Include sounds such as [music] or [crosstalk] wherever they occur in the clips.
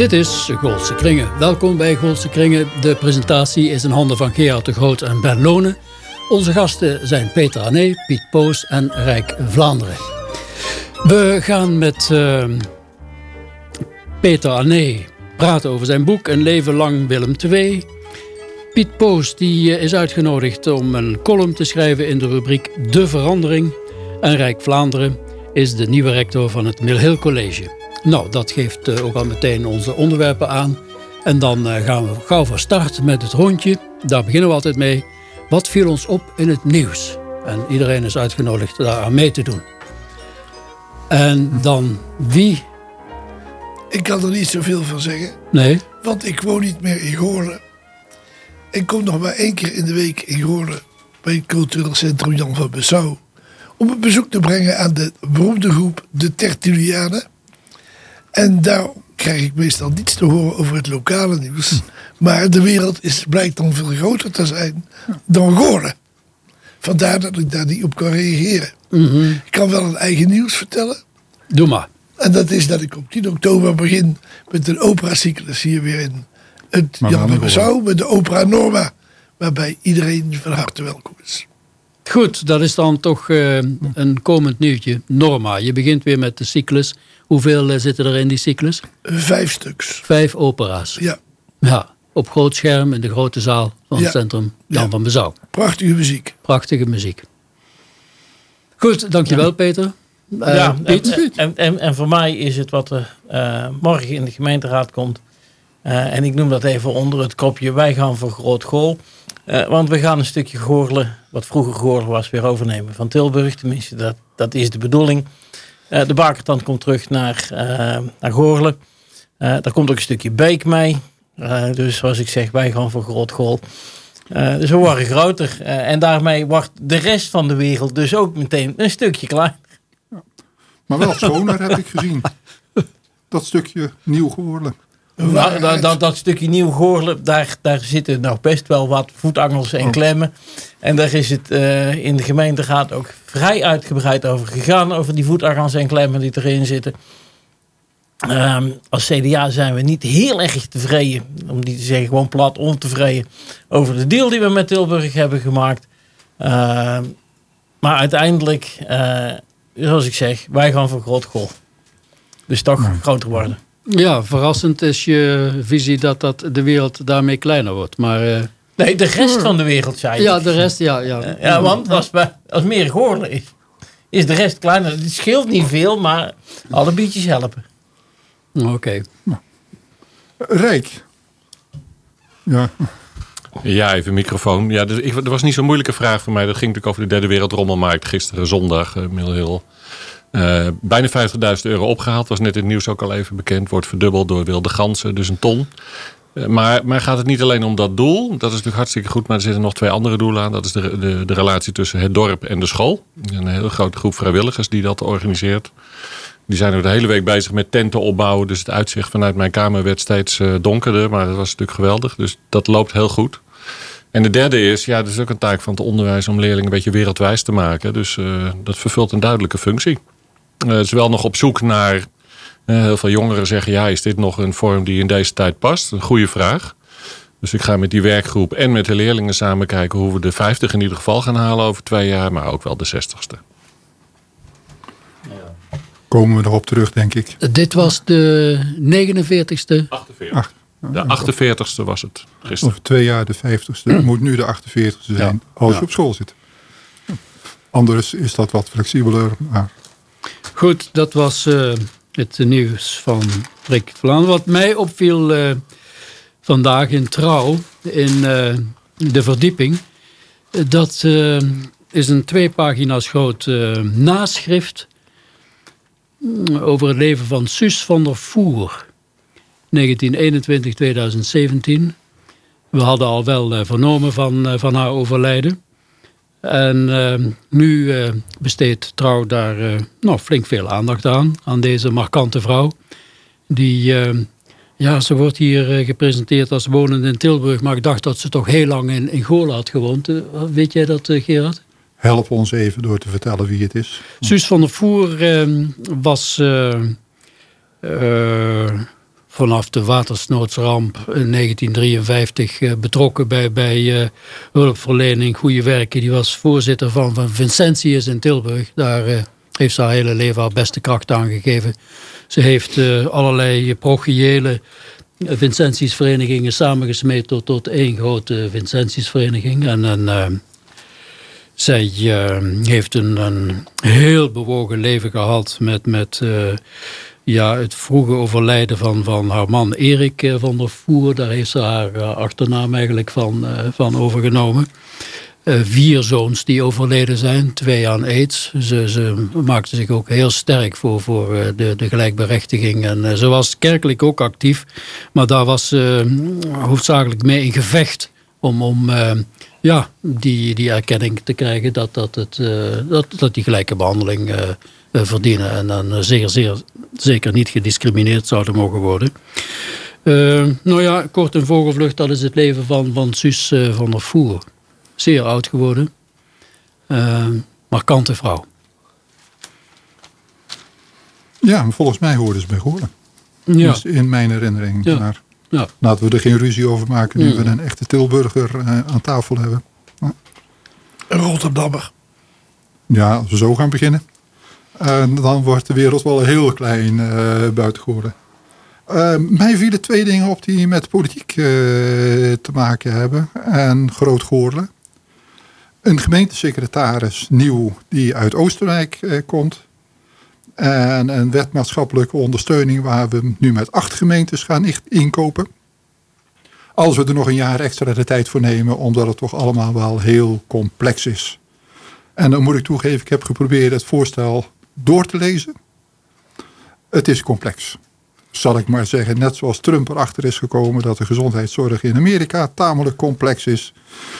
Dit is Goldse Kringen. Welkom bij Goldse Kringen. De presentatie is in handen van Gerard de Groot en Ben Lonen. Onze gasten zijn Peter Ané, Piet Poos en Rijk Vlaanderen. We gaan met uh, Peter Ané praten over zijn boek Een leven lang Willem II. Piet Poos die eh, is uitgenodigd om een column te schrijven in de rubriek De Verandering. En Rijk Vlaanderen is de nieuwe rector van het Mill College. Nou, dat geeft eh, ook al meteen onze onderwerpen aan. En dan eh, gaan we gauw van start met het rondje. Daar beginnen we altijd mee. Wat viel ons op in het nieuws? En iedereen is uitgenodigd daar aan mee te doen. En dan wie? Ik kan er niet zoveel van zeggen. Nee. Want ik woon niet meer in Goorlen. Ik kom nog maar één keer in de week in Goorlen bij het cultureel centrum Jan van Bessau. Om een bezoek te brengen aan de beroemde groep De Tertulianen. En daar krijg ik meestal niets te horen over het lokale nieuws. Maar de wereld is, blijkt dan veel groter te zijn dan Goorlen. Vandaar dat ik daar niet op kan reageren. Mhm. Ik kan wel een eigen nieuws vertellen. Doe maar. En dat is dat ik op 10 oktober begin met een operacyclus hier weer in het Jan Bezouw met de opera Norma. Waarbij iedereen van harte welkom is. Goed, dat is dan toch eh, een komend nieuwtje. Norma, je begint weer met de cyclus. Hoeveel eh, zitten er in die cyclus? Vijf stuks. Vijf opera's. Ja, Ja, op groot scherm in de grote zaal van het centrum Jan Ja. van Bezouw. prachtige muziek. Prachtige muziek. Goed, dankjewel Peter. Eh, ja, Piet? en, en, en, en voor mij is het wat er eh, morgen in de gemeenteraad komt. Eh, en ik noem dat even onder het kopje wij gaan voor Groot Gool. Eh, want we gaan een stukje Goorlen, wat vroeger Goorlen was, weer overnemen van Tilburg. Tenminste, dat, dat is de bedoeling. Eh, de bakertand komt terug naar, eh naar Goorlen. Eh, daar komt ook een stukje Beek mee. Dus zoals ik zeg, wij gaan voor Groot Gool. Eh, dus we worden groter. En daarmee wordt de rest van de wereld dus ook meteen een stukje kleiner. Maar wel schoner heb ik gezien. Dat stukje nieuw geworden. Nou, dat, dat, dat stukje nieuw Goorlen, daar, daar zitten nog best wel wat voetangels en Oh. klemmen. En daar is het eh, in de gemeenteraad ook vrij uitgebreid over gegaan. Over die voetangels en klemmen die erin zitten. Ehm, als CDA zijn we niet heel erg tevreden, om niet te zeggen gewoon plat ontevreden, over de deal die we met Tilburg hebben gemaakt. Ehm, maar uiteindelijk, eh, zoals ik zeg, wij gaan voor groot goal. Dus toch groter worden. Ja, verrassend is je visie dat, dat de wereld daarmee kleiner wordt. Maar eh, Nee, de rest van de wereld, zei je. ja, de rest, ja. Ja, Eh, Ja, want als, als meer Goorlen is, is de rest kleiner. Het scheelt niet veel, maar alle biertjes helpen. Oké. Rijk. Ja, Ja, even microfoon. Ja, dus ik, er was niet zo'n moeilijke vraag voor mij. Dat ging natuurlijk over de derde wereldrommelmarkt gisteren zondag, uh, Mill Hill. Uh, bijna 50.000 euro opgehaald. Was net in het nieuws ook al even bekend. Wordt verdubbeld door wilde ganzen, dus een ton. Uh, maar, maar gaat het niet alleen om dat doel? Dat is natuurlijk hartstikke goed, maar er zitten nog twee andere doelen aan. Dat is de, de, relatie tussen het dorp en de school. Een hele grote groep vrijwilligers die dat organiseert. Die zijn er de hele week bezig met tenten opbouwen. Dus het uitzicht vanuit mijn kamer werd steeds uh, donkerder. Maar dat was natuurlijk geweldig. Dus dat loopt heel goed. En de derde is, ja, dat is ook een taak van het onderwijs om leerlingen een beetje wereldwijs te maken. Dus dat vervult een duidelijke functie. Uh, het is wel nog op zoek naar. Uh, heel veel jongeren zeggen: ja, is dit nog een vorm die in deze tijd past? Een goede vraag. Dus ik ga met die werkgroep en met de leerlingen samen kijken hoe we de 50 in ieder geval gaan halen over twee jaar, maar ook wel de 60ste. Komen we erop terug, denk ik. Dit was de 49ste. 48. Ach, de 48ste was het gisteren. Over twee jaar de 50ste. Moet nu de 48ste zijn ja. als je ja. op school zit. Anders is dat wat flexibeler. Maar... Goed, dat was uh, het nieuws van Rick Vlaanderen. Wat mij opviel uh, vandaag in Trouw. In uh, de verdieping. Dat is een twee pagina's groot naschrift over het leven van Suus van der Voer. 1921-2017. We hadden al wel vernomen van, van haar overlijden. En uh, nu uh, besteedt Trouw daar uh, nou, flink veel aandacht aan, aan deze markante vrouw. Die, ja, ze wordt hier gepresenteerd als wonend in Tilburg, maar ik dacht dat ze toch heel lang in, in Goorlen had gewoond. weet jij dat, Gerard? Help ons even door te vertellen wie het is. Suus van der Voer ehm, was vanaf de watersnoodsramp in 1953 uh, betrokken bij, bij uh, hulpverlening, goede werken. Die was voorzitter van, van Vincentius in Tilburg. Daar uh, heeft ze haar hele leven haar beste kracht aan gegeven. Ze heeft allerlei parochiële Vincentiusverenigingen samengesmeed tot, tot één grote Vincentiusvereniging. En, en zij heeft een, een heel bewogen leven gehad met... met ja, het vroege overlijden van, van haar man Erik eh, van der Voer. Daar heeft ze haar eh, achternaam eigenlijk van, eh, van overgenomen. vier zoons die overleden zijn, twee aan aids. Ze, ze maakte zich ook heel sterk voor, voor de, de gelijkberechtiging. En ze was kerkelijk ook actief, maar daar was ze hoofdzakelijk mee in gevecht om, om ja, die, die erkenning te krijgen dat, dat, het, dat, dat die gelijke behandeling eh, verdienen. En dan eh, zeer, zeer, zeker niet gediscrimineerd zouden mogen worden. Uh, nou ja, kort een vogelvlucht, dat is het leven van, van Suus van der Voer. Zeer oud geworden. Uh, markante vrouw. Ja, volgens mij hoorden ze bij horen. Ja. Dus in mijn herinnering. Ja. Maar ja. laten we er geen ruzie over maken nu we een echte Tilburger aan tafel hebben. Een Rotterdammer. Ja, als we zo gaan beginnen. En dan wordt de wereld wel heel klein uh, buiten Uh, mij vielen twee dingen op die met politiek uh, te maken hebben. En groot Goorlen. Een gemeentesecretaris, nieuw, die uit Oostenrijk uh, komt. En een wetmaatschappelijke ondersteuning waar we nu met acht gemeentes gaan inkopen. Als we er nog een jaar extra de tijd voor nemen, omdat het toch allemaal wel heel complex is. En dan moet ik toegeven, ik heb geprobeerd het voorstel door te lezen. Het is complex. Zal ik maar zeggen, net zoals Trump erachter is gekomen dat de gezondheidszorg in Amerika tamelijk complex is,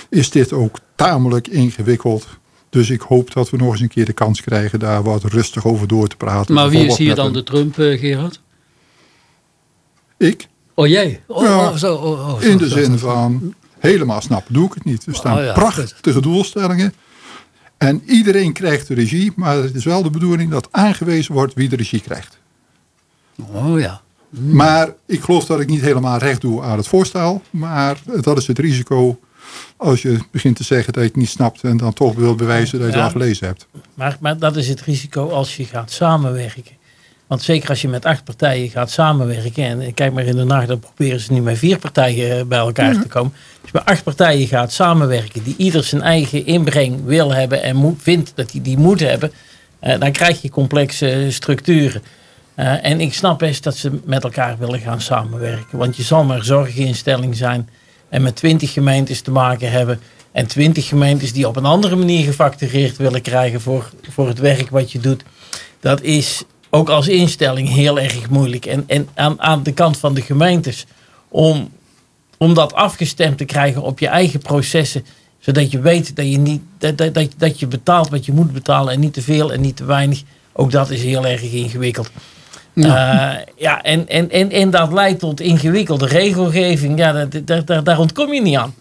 is dit ook tamelijk ingewikkeld. Dus ik hoop dat we nog eens een keer de kans krijgen daar wat rustig over door te praten. Maar wie is hier dan de Trump, uh, Gerard? Ik. Oh jij? Oh, ja, oh, zo, oh, oh, in de zin van, helemaal snappen doe ik het niet. Er staan ja, prachtige doelstellingen. En iedereen krijgt de regie, maar het is wel de bedoeling dat aangewezen wordt wie de regie krijgt. Oh ja. Maar ik geloof dat ik niet helemaal recht doe aan het voorstel. Maar dat is het risico als je begint te zeggen dat je het niet snapt en dan toch wil bewijzen dat je het al gelezen hebt. Maar, maar dat is het risico als je gaat samenwerken. Want zeker als je met acht partijen gaat samenwerken. En kijk maar in de nacht, dan proberen ze nu met vier partijen eh, bij elkaar te komen. Als je met acht partijen gaat samenwerken. Die ieder zijn eigen inbreng wil hebben. En vindt dat hij die moet hebben. Eh, dan krijg je complexe structuren. Uh, en ik snap best dat ze met elkaar willen gaan samenwerken. Want je zal maar zorginstelling zijn. En met twintig gemeentes te maken hebben. En twintig gemeentes die op een andere manier gefactureerd willen krijgen voor, voor het werk wat je doet. Dat is ook als instelling heel erg moeilijk. En, en aan, aan de kant van de gemeentes om, om dat afgestemd te krijgen op je eigen processen. Zodat je weet dat je, niet, dat, dat, dat je betaalt wat je moet betalen en niet te veel en niet te weinig. Ook dat is heel erg ingewikkeld. Ja, uh, ja en, en, en, en dat leidt tot ingewikkelde regelgeving. Ja, daar, daar, daar ontkom je niet aan.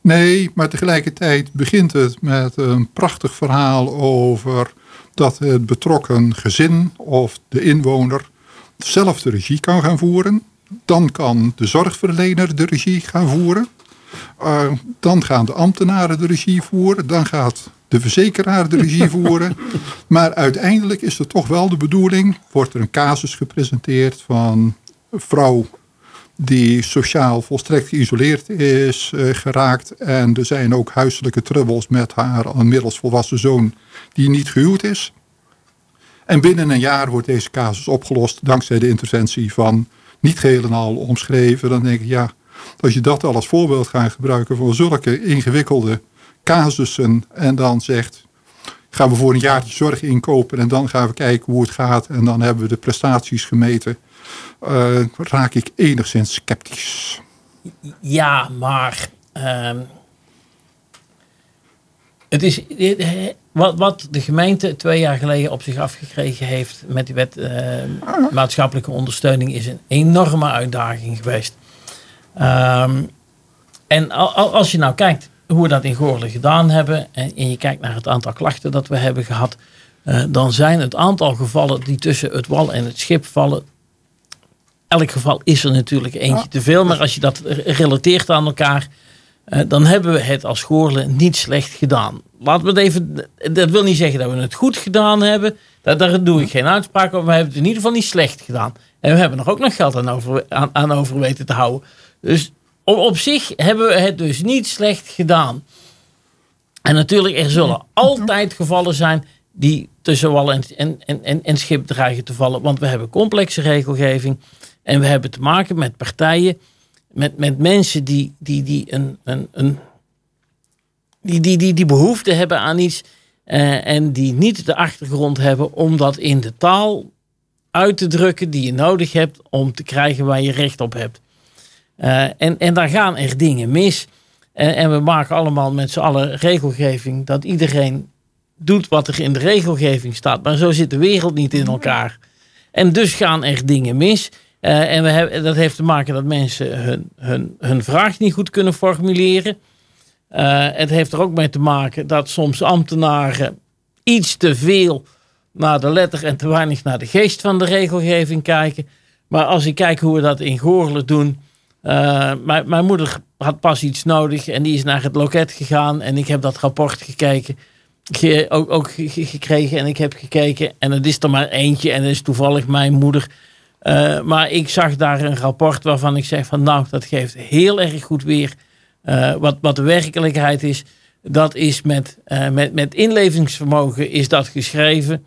Nee, maar tegelijkertijd begint het met een prachtig verhaal over dat het betrokken gezin of de inwoner zelf de regie kan gaan voeren. Dan kan de zorgverlener de regie gaan voeren. Uh, dan gaan de ambtenaren de regie voeren. Dan gaat de verzekeraar de regie [laughs] voeren. Maar uiteindelijk is er toch wel de bedoeling, wordt er een casus gepresenteerd van vrouw die sociaal volstrekt geïsoleerd is uh, geraakt. En er zijn ook huiselijke trubbels met haar inmiddels volwassen zoon die niet gehuwd is. En binnen een jaar wordt deze casus opgelost dankzij de interventie van niet geheel en al omschreven. Dan denk ik, ja, Als je dat al als voorbeeld gaat gebruiken voor zulke ingewikkelde casussen en dan zegt, gaan we voor een jaartje zorg inkopen en dan gaan we kijken hoe het gaat en dan hebben we de prestaties gemeten, uh, raak ik enigszins sceptisch. Ja, maar ehm, het is, wat, wat de gemeente twee jaar geleden op zich afgekregen heeft met die wet uh, maatschappelijke ondersteuning is een enorme uitdaging geweest. Um, en als je nou kijkt hoe we dat in Goorlen gedaan hebben en, je kijkt naar het aantal klachten dat we hebben gehad, uh, dan zijn het aantal gevallen die tussen het wal en het schip vallen. Elk geval is er natuurlijk eentje te veel, maar als je dat relateert aan elkaar, uh, dan hebben we het als Goorlen niet slecht gedaan. Laten we het even, dat wil niet zeggen dat we het goed gedaan hebben. Daar, daar doe ik geen uitspraak over. Maar we hebben het in ieder geval niet slecht gedaan. En we hebben er ook nog geld aan over, aan, aan over weten te houden. Dus op, op zich hebben we het dus niet slecht gedaan. En natuurlijk, er zullen altijd gevallen zijn die tussen wal en, en, en, en schip dreigen te vallen. Want we hebben complexe regelgeving. En we hebben te maken met partijen, met, met mensen die, die, die, een, een, een, die, die, die, die behoefte hebben aan iets. Uh, en die niet de achtergrond hebben om dat in de taal uit te drukken die je nodig hebt om te krijgen waar je recht op hebt. Uh, en, en daar gaan er dingen mis. En, en we maken allemaal met z'n allen regelgeving dat iedereen doet wat er in de regelgeving staat. Maar zo zit de wereld niet in elkaar. En dus gaan er dingen mis. Uh, en we hebben, dat heeft te maken dat mensen hun, hun, hun vraag niet goed kunnen formuleren. Uh, het heeft er ook mee te maken dat soms ambtenaren iets te veel naar de letter en te weinig naar de geest van de regelgeving kijken. Maar als ik kijk hoe we dat in Goorlen doen, uh, mijn, mijn, moeder had pas iets nodig en die is naar het loket gegaan. En ik heb dat rapport gekeken, ge, ook, ook gekregen en ik heb gekeken. En het is er maar eentje en dat is toevallig mijn moeder. Uh, maar ik zag daar een rapport waarvan ik zeg van nou, dat geeft heel erg goed weer uh, wat, wat de werkelijkheid is. Dat is met, met, met inlevingsvermogen is dat geschreven.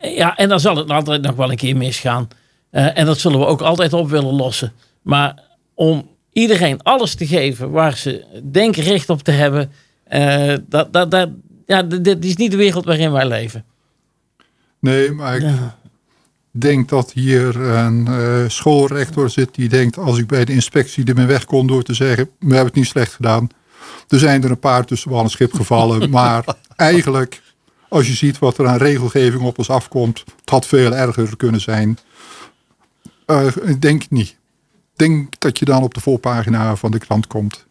ja, en dan zal het altijd nog wel een keer misgaan. En dat zullen we ook altijd op willen lossen. Maar om iedereen alles te geven waar ze denken recht op te hebben, dat, dat, dat, ja, dit is niet de wereld waarin wij leven. Nee, maar ik ja. Denk dat hier een uh, schoolrector zit die denkt, als ik bij de inspectie er mee weg kon door te zeggen, we hebben het niet slecht gedaan. Er zijn er een paar tussen wal en schip gevallen, [laughs] maar eigenlijk, als je ziet wat er aan regelgeving op ons afkomt, het had veel erger kunnen zijn. Uh, ik denk niet. Ik denk dat je dan op de voorpagina van de krant komt.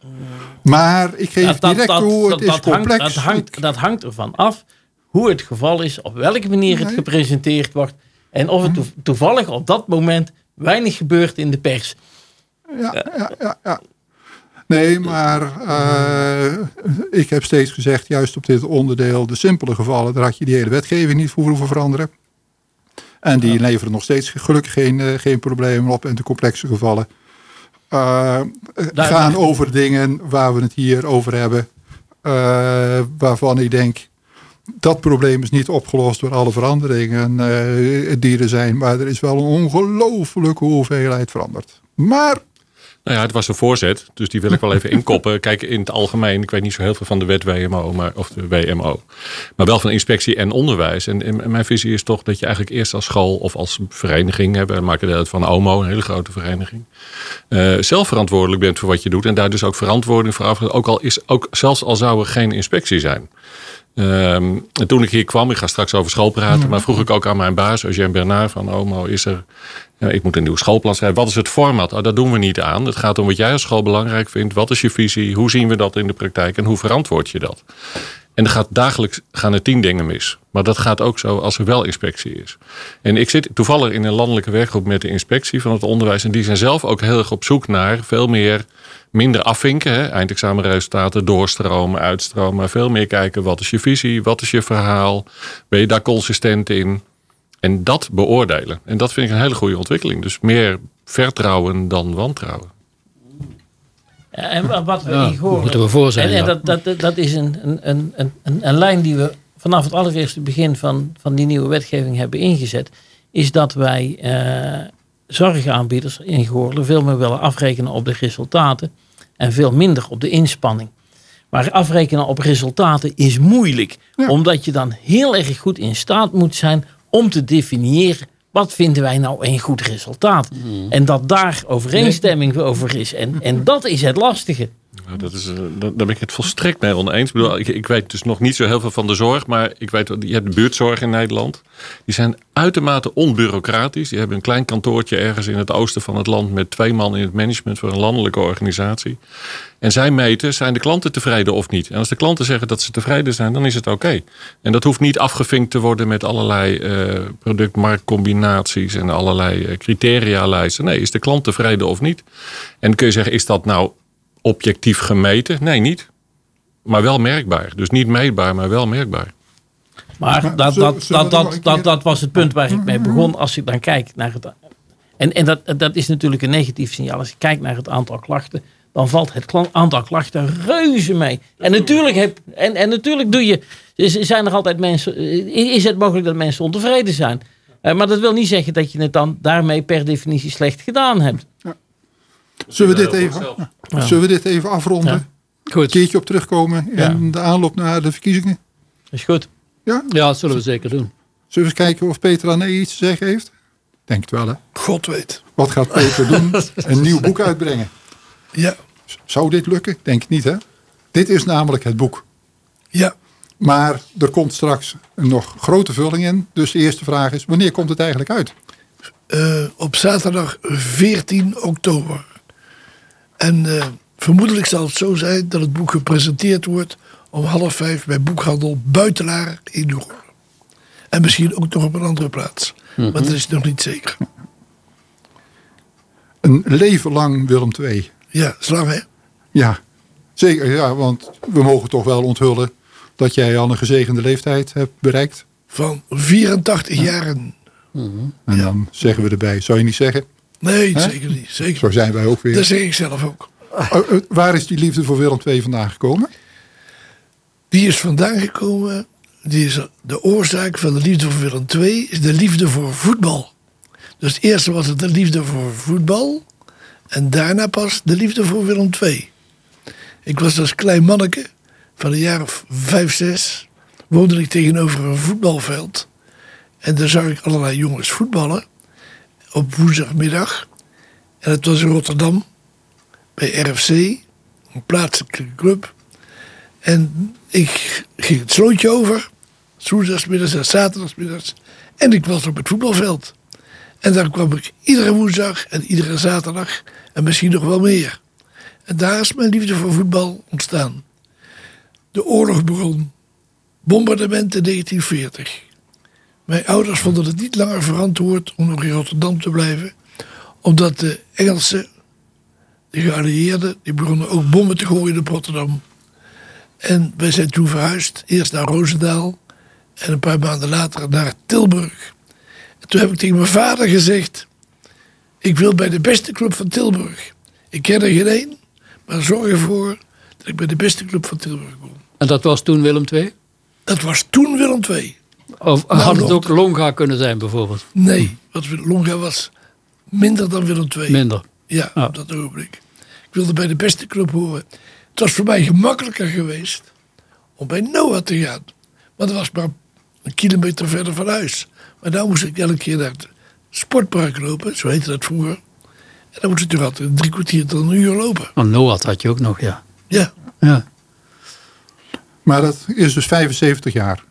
Maar ik geef dat, direct dat, toe, het is complex. Hangt, dat, hangt, dat hangt ervan af hoe het geval is, op welke manier het gepresenteerd wordt. En of het toevallig op dat moment weinig gebeurt in de pers. Ja, ja, ja. ja. Nee, maar uh, ik heb steeds gezegd, juist op dit onderdeel, de simpele gevallen, daar had je die hele wetgeving niet voor hoeven veranderen. En die leveren nog steeds gelukkig geen, uh, geen problemen op in de complexe gevallen. Uh, gaan over dingen waar we het hier over hebben. Uh, waarvan ik denk, dat probleem is niet opgelost door alle veranderingen die er zijn. Maar er is wel een ongelofelijke hoeveelheid veranderd. Maar nou ja, het was een voorzet, dus die wil ik wel even [laughs] inkoppen. Kijk, in het algemeen, ik weet niet zo heel veel van de wet WMO, maar, of de WMO. Maar wel van inspectie en onderwijs. En, mijn visie is toch dat je eigenlijk eerst als school of als vereniging, we maken deel uit van OMO, een hele grote vereniging, uh, zelf verantwoordelijk bent voor wat je doet. En daar dus ook verantwoording voor af. Ook al is, ook, zelfs al zou er geen inspectie zijn. Um, en toen ik hier kwam, ik ga straks over school praten, maar vroeg ik ook aan mijn baas, Eugène Bernard, van OMO, is er, ja, ik moet een nieuw schoolplan schrijven. Wat is het format? Oh, dat doen we niet aan. Het gaat om wat jij als school belangrijk vindt. Wat is je visie? Hoe zien we dat in de praktijk? En hoe verantwoord je dat? En er gaat dagelijks gaan er tien dingen mis. Maar dat gaat ook zo als er wel inspectie is. En ik zit toevallig in een landelijke werkgroep met de inspectie van het onderwijs. En die zijn zelf ook heel erg op zoek naar veel meer minder afvinken. Hè? Eindexamenresultaten, doorstromen, uitstromen. Maar veel meer kijken, wat is je visie? Wat is je verhaal? Ben je daar consistent in? En dat beoordelen. En dat vind ik een hele goede ontwikkeling. Dus meer vertrouwen dan wantrouwen. Ja, en wat we ja, horen. Moeten we voor zijn. En, en dat, dat, dat is een, een, een, een, een lijn die we vanaf het allereerste begin van, van die nieuwe wetgeving hebben ingezet. Is dat wij uh, zorgaanbieders in Goorlen veel meer willen afrekenen op de resultaten en veel minder op de inspanning. Maar afrekenen op resultaten is moeilijk, Ja. omdat je dan heel erg goed in staat moet zijn om te definiëren wat vinden wij nou een goed resultaat. En dat daar overeenstemming over is. En, en dat is het lastige. Dat is, eh, daar ben ik het volstrekt mee oneens. Ik, bedoel, ik, weet dus nog niet zo heel veel van de zorg, maar ik weet, je hebt de buurtzorg in Nederland. Die zijn uitermate onbureaucratisch. Die hebben een klein kantoortje ergens in het oosten van het land met twee man in het management voor een landelijke organisatie. En zij meten, zijn de klanten tevreden of niet? En als de klanten zeggen dat ze tevreden zijn, dan is het oké. En dat hoeft niet afgevinkt te worden met allerlei eh product-marktcombinaties en allerlei eh, criterialijsten. Nee, is de klant tevreden of niet? En dan kun je zeggen, is dat nou objectief gemeten? Nee, niet. Maar wel merkbaar. Dus niet meetbaar, maar wel merkbaar. Maar dat, dat, dat, dat, dat, dat was het punt waar ik mee begon. Als ik dan kijk naar het. En, en dat, dat is natuurlijk een negatief signaal. Als je kijkt naar het aantal klachten, dan valt het aantal klachten reuze mee. En natuurlijk, heb, en, en natuurlijk doe je, is- zijn er altijd mensen. Is het mogelijk dat mensen ontevreden zijn? Eh, maar dat wil niet zeggen dat je het dan daarmee per definitie slecht gedaan hebt. Zullen we dit even, zullen we dit even afronden? Ja. Een Goed. keertje op terugkomen in de aanloop naar de verkiezingen? Is goed. Ja? Ja, dat zullen we zeker doen. Zullen we eens kijken of Peter Ané iets te zeggen heeft? Denk het wel, hè? God weet. Wat gaat Peter doen? [laughs] Een nieuw boek uitbrengen. Ja, Zou dit lukken? Denk ik niet, hè? Dit is namelijk het boek. ja. Maar er komt straks een nog grote vulling in. Dus de eerste vraag is, wanneer komt het eigenlijk uit? Eh, op zaterdag 14 oktober. En eh, vermoedelijk zal het zo zijn dat het boek gepresenteerd wordt om half vijf bij boekhandel Buitelaar in Noord. En misschien ook nog op een andere plaats. Maar dat is nog niet zeker. Een leven lang Willem II. Ja, slang hè? Ja, zeker. Ja, want we mogen toch wel onthullen dat jij al een gezegende leeftijd hebt bereikt. Van 84 jaren. En dan zeggen we erbij, zou je niet zeggen? Nee, Hè? zeker niet. Zeker. Zo zijn wij ook weer. Dat zeg ik zelf ook. Oh, eh, waar is die liefde voor Willem II vandaan gekomen? Die is vandaan gekomen. Die is de oorzaak van de liefde voor Willem II is de liefde voor voetbal. Dus het eerste was het de liefde voor voetbal. En daarna pas de liefde voor Willem II. Ik was als klein manneke van een jaar of vijf, zes. Woonde ik tegenover een voetbalveld. En daar zag ik allerlei jongens voetballen. Op woensdagmiddag. En het was in Rotterdam. Bij RFC. Een plaatselijke club. En ik ging het slootje over. Woensdagsmiddags en zaterdagsmiddags. En ik was op het voetbalveld. En daar kwam ik iedere woensdag en iedere zaterdag. En misschien nog wel meer. En daar is mijn liefde voor voetbal ontstaan. De oorlog begon. Bombardement in 1940. Mijn ouders vonden het niet langer verantwoord om nog in Rotterdam te blijven. Omdat de Engelsen, de geallieerden, die begonnen ook bommen te gooien op Rotterdam. En wij zijn toen verhuisd. Eerst naar Roosendaal. En een paar maanden later naar Tilburg. En toen heb ik tegen mijn vader gezegd. Ik wil bij de beste club van Tilburg. Ik ken er geen één. Maar zorg ervoor dat ik bij de beste club van Tilburg kom. En dat was toen Willem II? Dat was toen Willem II. Of Nou, had het ook Longa kunnen zijn bijvoorbeeld? Nee, wat Longa was minder dan Willem II. Minder. Ja, Ah. op dat ogenblik. Ik wilde bij de beste club horen. Het was voor mij gemakkelijker geweest om bij Noah te gaan. Want dat was maar een kilometer verder van huis. Maar daar moest ik elke keer naar het sportpark lopen, zo heette dat vroeger. En dan moest ik toch altijd drie kwartier tot een uur lopen. Oh, Noat had je ook nog, ja. Ja, ja. Maar dat is dus 75 jaar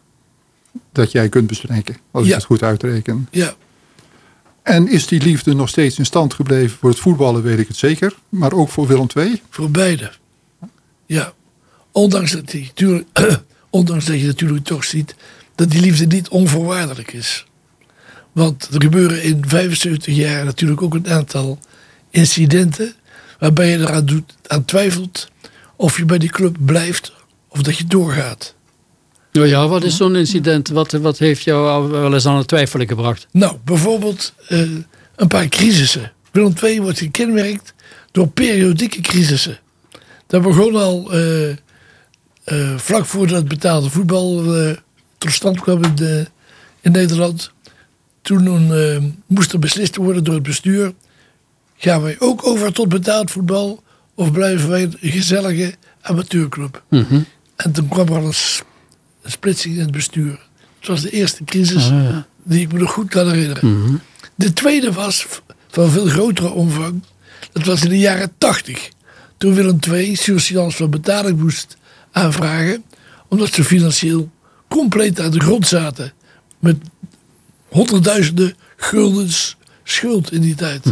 dat jij kunt bestrijken. Als ik het goed uitreken. ja. En is die liefde nog steeds in stand gebleven voor het voetballen, weet ik het zeker. Maar ook voor Willem II. Voor beide. Ja. Ondanks dat, die, [clears throat] ondanks dat je natuurlijk toch ziet dat die liefde niet onvoorwaardelijk is. Want er gebeuren in 75 jaar natuurlijk ook een aantal incidenten waarbij je eraan doet, aan twijfelt of je bij die club blijft of dat je doorgaat. Nou ja, wat is zo'n incident? Wat, wat heeft jou wel eens aan het twijfelen gebracht? Nou, bijvoorbeeld eh, een paar crisissen. Willem II wordt gekenmerkt door periodieke crisissen. Dat begon al eh, eh, vlak voordat het betaalde voetbal tot stand kwam in, de- in Nederland. Toen moest er beslist worden door het bestuur. Gaan wij ook over tot betaald voetbal? Of blijven wij een gezellige amateurclub? Mhm. En toen kwam er een, een splitsing in het bestuur. Het was de eerste crisis Ah, ja. die ik me nog goed kan herinneren. Mhm. De tweede was van veel grotere omvang. Dat was in de jaren tachtig. Toen Willem II surseance van betaling moest aanvragen. Omdat ze financieel compleet aan de grond zaten. Met honderdduizenden guldens schuld in die tijd.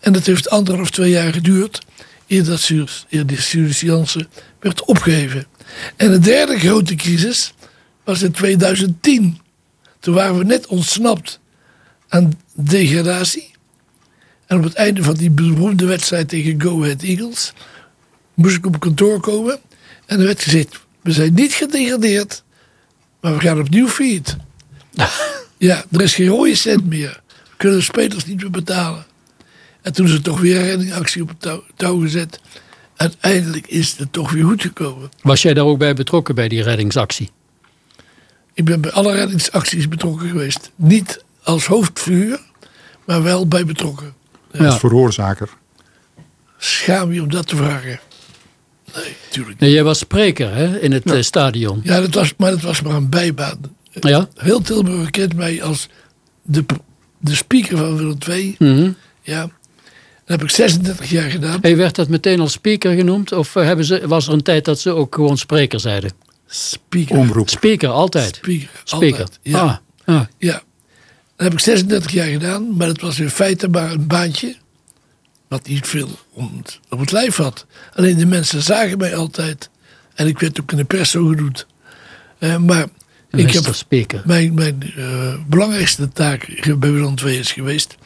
En dat heeft anderhalf, twee jaar geduurd. Eer, dat eer die surseance werd opgeheven. En de derde grote crisis was in 2010. Toen waren we net ontsnapt aan degradatie. En op het einde van die beroemde wedstrijd tegen Go Ahead Eagles moest ik op kantoor komen. En er werd gezegd, we zijn niet gedegradeerd, maar we gaan opnieuw failliet. [laughs] ja, er is geen rode cent meer. We kunnen de spelers niet meer betalen. En toen is er toch weer een reddingactie op het touw, touw gezet. Uiteindelijk is het toch weer goed gekomen. Was jij daar ook bij betrokken bij die reddingsactie? Ik ben bij alle reddingsacties betrokken geweest. Niet als hoofdfiguur, maar wel bij betrokken. Ja. Als veroorzaker. Schaam je om dat te vragen? Nee, natuurlijk niet. Nee, jij was spreker hè, in het eh, stadion. Ja, dat was, maar dat was maar een bijbaan. Ja? Heel Tilburg kent mij als de, de speaker van Willem II. Mhm. Ja. Dat heb ik 36 jaar gedaan. Hey, werd dat meteen als speaker genoemd? Of eh, hebben ze, was er een tijd dat ze ook gewoon spreker zeiden? Speaker. Omroep. Speaker, altijd. Speaker. Speaker. Altijd. Ja. Ah, ah. ja. Dat heb ik 36 jaar gedaan. Maar het was in feite maar een baantje. Wat niet veel om het, op het lijf had. Alleen de mensen zagen mij altijd. En ik werd ook in de pers zo genoemd. Eh, maar ik heb. Speaker. Mijn, mijn eh, belangrijkste taak bij Willem II is geweest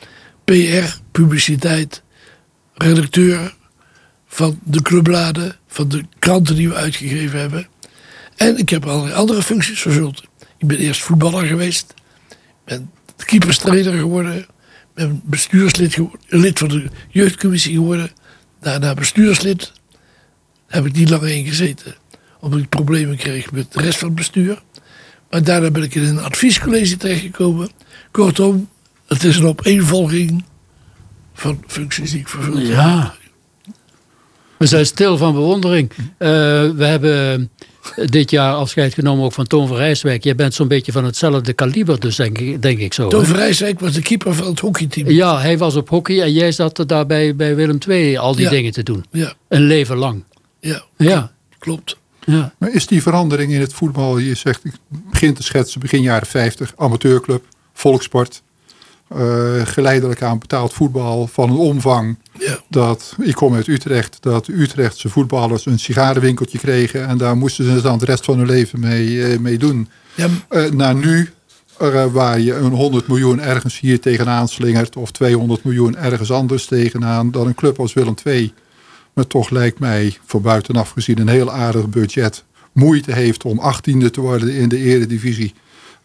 PR, publiciteit, redacteur van de clubbladen, van de kranten die we uitgegeven hebben. En ik heb allerlei andere functies vervuld. Ik ben eerst voetballer geweest, ben keeperstrainer geworden, ben bestuurslid geworden, lid van de jeugdcommissie geworden, daarna bestuurslid. Daar heb ik niet lang in gezeten, omdat ik problemen kreeg met de rest van het bestuur. Maar daarna ben ik in een adviescollege terechtgekomen. Kortom, het is een opeenvolging van functies die ik vervuld heb. Ja. We zijn stil van bewondering. Eh, we hebben dit jaar afscheid genomen ook van Toon van Rijswijk. Jij bent zo'n beetje van hetzelfde kaliber, dus denk ik, denk ik zo. Toon van Rijswijk was de keeper van het hockeyteam. Ja, hij was op hockey en jij zat er daarbij bij Willem II al die Ja. dingen te doen. Ja, Een leven lang. ja, Ja, klopt. ja. Maar is die verandering in het voetbal, je zegt, ik begin te schetsen, begin jaren 50, amateurclub, volkssport, eh, geleidelijk aan betaald voetbal van een omvang Ja, dat, ik kom uit Utrecht, dat Utrechtse voetballers een sigarenwinkeltje kregen en daar moesten ze dan de rest van hun leven mee, mee doen. ja Eh, naar nu, eh, waar je een 100 miljoen ergens hier tegenaan slingert of 200 miljoen ergens anders tegenaan, dan een club als Willem II, met toch lijkt mij voor buitenaf gezien een heel aardig budget, moeite heeft om 18e te worden in de eredivisie.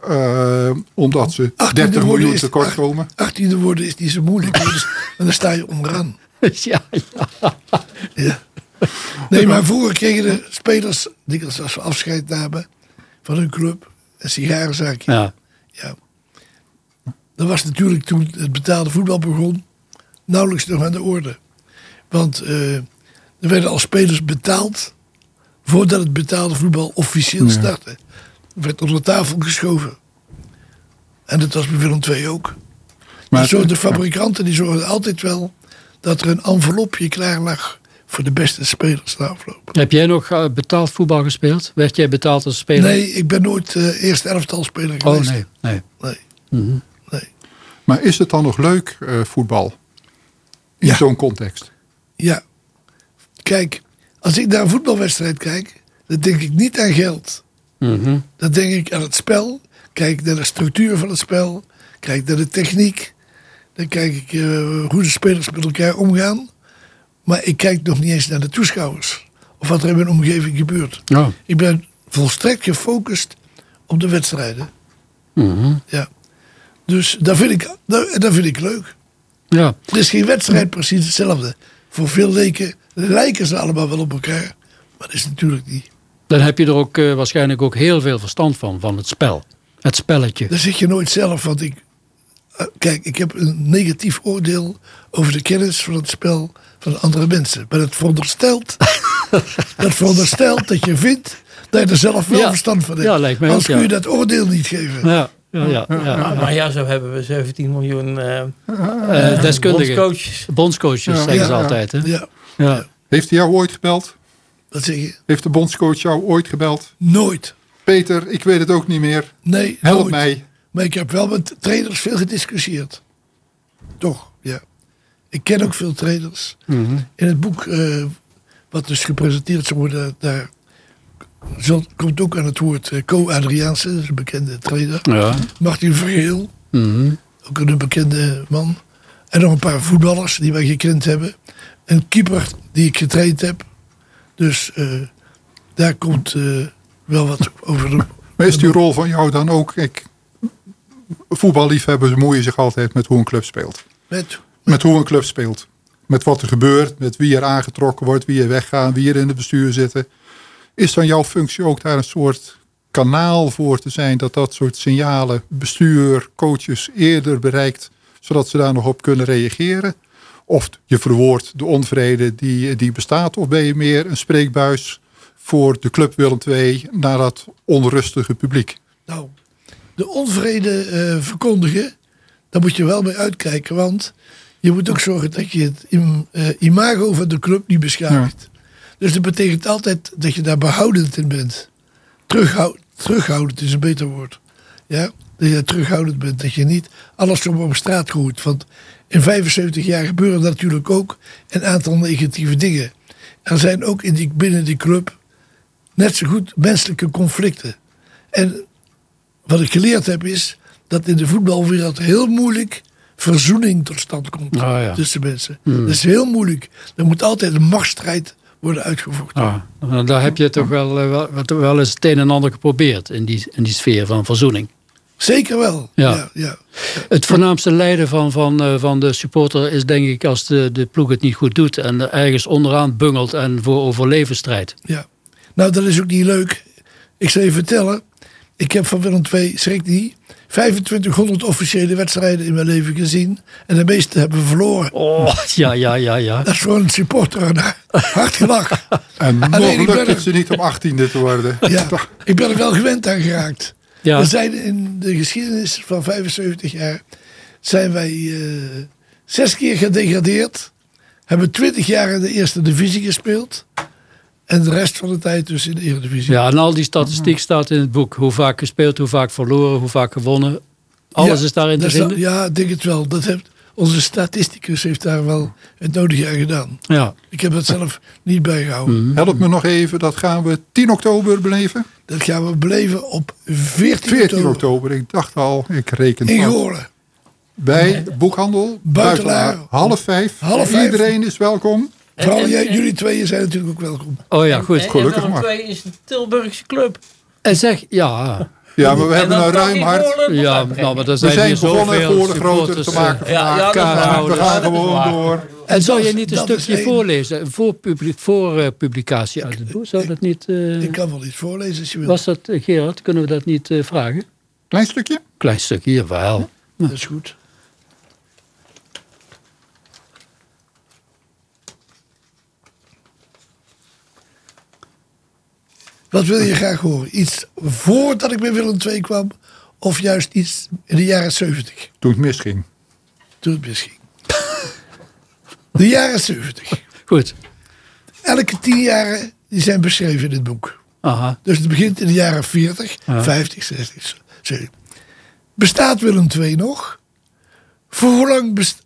Eh, omdat ze 18e 30 worden miljoen is- tekort ach- komen. 18e worden is niet zo moeilijk. hoor. Dus- en [laughs] dan sta je onderaan. [laughs] ja, ja. Ja. Nee, maar vroeger kregen de spelers, dikwijls als we afscheid namen van hun club, een sigarenzaakje. ja. Ja. Dat was natuurlijk toen het betaalde voetbal begon nauwelijks nog aan de orde. Want eh, er werden al spelers betaald voordat het betaalde voetbal officieel startte. Werd onder tafel geschoven. En dat was bij Willem II ook. Maar zo, de fabrikanten die zorgden altijd wel dat er een envelopje klaar lag voor de beste spelers na afloop. Heb jij nog eh, betaald voetbal gespeeld? Werd jij betaald als speler? Nee, ik ben nooit eh eerste elftal speler Oh geweest. nee, nee. nee. Mhm. nee. Maar is het dan nog leuk, eh, voetbal? In Ja. zo'n context? Ja. Kijk, als ik naar een voetbalwedstrijd kijk, dan denk ik niet aan geld. Mhm. Dan denk ik aan het spel. Kijk naar de structuur van het spel. Kijk naar de techniek. Dan kijk ik eh, hoe de spelers met elkaar omgaan. Maar ik kijk nog niet eens naar de toeschouwers. Of wat er in mijn omgeving gebeurt. Ja. Ik ben volstrekt gefocust op de wedstrijden. Mhm. Ja. Dus dat vind ik, dat, dat vind ik leuk. ja. Er is geen wedstrijd precies hetzelfde. Voor veel leken lijken ze allemaal wel op elkaar. Maar dat is natuurlijk niet. Dan heb je er ook eh, waarschijnlijk ook heel veel verstand van, van het spel. Het spelletje. Daar zit je nooit zelf, want ik eh, kijk, ik heb een negatief oordeel over de kennis van het spel van andere mensen. Maar het veronderstelt, [laughs] dat veronderstelt dat je vindt dat je er zelf wel Ja. verstand van hebt. Ja, lijkt mij Anders ook, kun je ja. dat oordeel niet geven. Ja, ja, ja. ja. Maar, maar ja, zo hebben we 17 miljoen eh Eh, deskundigen. bondscoaches. Bondscoaches Ja. zeggen ze Ja. altijd. Hè? Ja, Ja. Heeft hij jou ooit gebeld? Zeg je. Heeft de bondscoach jou ooit gebeld? Nooit. Peter, ik weet het ook niet meer. Nee, Help nooit. mij. Maar ik heb wel met trainers veel gediscussieerd. Toch, ja. Ik ken ook veel trainers. Mhm. In het boek, eh, wat dus gepresenteerd zal worden, daar zal- komt ook aan het woord eh, Co Adriaanse, dat is een bekende trainer. Ja. Martin Vergeel, Mhm. ook een bekende man. En nog een paar voetballers die wij gekend hebben. Een keeper die ik getraind heb. Dus eh, daar komt eh, wel wat over. Maar is die rol van jou dan ook... Ik, voetballiefhebbers bemoeien zich altijd met hoe een club speelt. met, Met hoe een club speelt. Met wat er gebeurt, met wie er aangetrokken wordt, wie er weggaat, wie er in het bestuur zitten. Is dan jouw functie ook daar een soort kanaal voor te zijn dat dat soort signalen bestuur, coaches eerder bereikt, zodat ze daar nog op kunnen reageren? Of je verwoordt de onvrede die, die bestaat, of ben je meer een spreekbuis voor de club Willem II naar dat onrustige publiek? Nou, de onvrede eh, verkondigen, daar moet je wel mee uitkijken. Want je moet ook zorgen dat je het im- eh, imago van de club niet beschadigt. Dus dat betekent altijd dat je daar behoudend in bent. Terughou terughoudend is een beter woord. Ja? Dat je terughoudend bent. Dat je niet alles zomaar op straat gooit. Want in 75 jaar gebeuren natuurlijk ook een aantal negatieve dingen. Er zijn ook in die, binnen die club net zo goed menselijke conflicten. En wat ik geleerd heb is dat in de voetbalwereld heel moeilijk verzoening tot stand komt Ah, ja. tussen mensen. Dat is heel moeilijk. Er moet altijd een machtsstrijd worden uitgevochten. Ah, nou, daar heb je toch wel, eh, wel, wel eens het een en ander geprobeerd in die, in die sfeer van verzoening. Zeker wel. Ja. Ja. Ja, Het voornaamste lijden van, van, eh, van de supporter is denk ik als de, de ploeg het niet goed doet en ergens onderaan bungelt en voor overleven strijdt. ja. Nou, dat is ook niet leuk. Ik zal je vertellen. Ik heb van Willem II, schrik niet, 2500 officiële wedstrijden in mijn leven gezien. En de meeste hebben we verloren. Oh, ja, ja, ja, ja. Dat is voor een supporter een hard gelachen. En nog ik lukt het ze niet om achttiende te worden. Ja, ik ben er wel gewend aan geraakt. Ja. We zijn in de geschiedenis van 75 jaar zijn wij eh, zes keer gedegradeerd. Hebben 20 jaar in de eerste divisie gespeeld. En de rest van de tijd dus in de eredivisie. Ja, en al die statistiek staat in het boek. Hoe vaak gespeeld, hoe vaak verloren, hoe vaak gewonnen. Alles Ja, is daarin te vinden. Ja, ik denk het wel. Dat heeft, onze statisticus heeft daar wel het nodige aan gedaan. Ja. Ik heb dat zelf niet bijgehouden. Mhm. Help me nog even, dat gaan we 10 oktober beleven. Dat gaan we beleven op 14, 14 oktober. oktober, ik dacht al, ik reken In. Goorlen. Bij boekhandel Buitelaar. Half vijf. Half vijf. Iedereen is welkom. Vooral en- jij, en- jullie tweeën zijn natuurlijk ook welkom. Oh ja, goed. En, gelukkig en maar. II is een Tilburgse club. En zeg, ja. Ja, maar we En hebben een kan ruim hart. Ja, nou, maar er We zijn, zijn hier begonnen zoveel voor de groter te eh, maken Ja, ja, dat. We gaan gewoon waar. door. En zou je niet een stukje voorlezen? Een voor, publi- voor publicatie uit het boek? Zou dat niet... eh, Ik kan wel iets voorlezen als je wil. was dat, eh, Gerard, kunnen we dat niet eh, vragen? Klein stukje. Klein stukje, jawel. Dat is goed. Wat wil je graag horen? Iets voordat ik bij Willem II kwam? Of juist iets in de jaren 70? Toen het misging. Toen het misging. [laughs] De jaren 70. Goed. Elke tien jaren die zijn beschreven in het boek. Aha. Dus het begint in de jaren 40, Ja. 50, 60, 70. Bestaat Willem II nog? Voor hoe, lang best-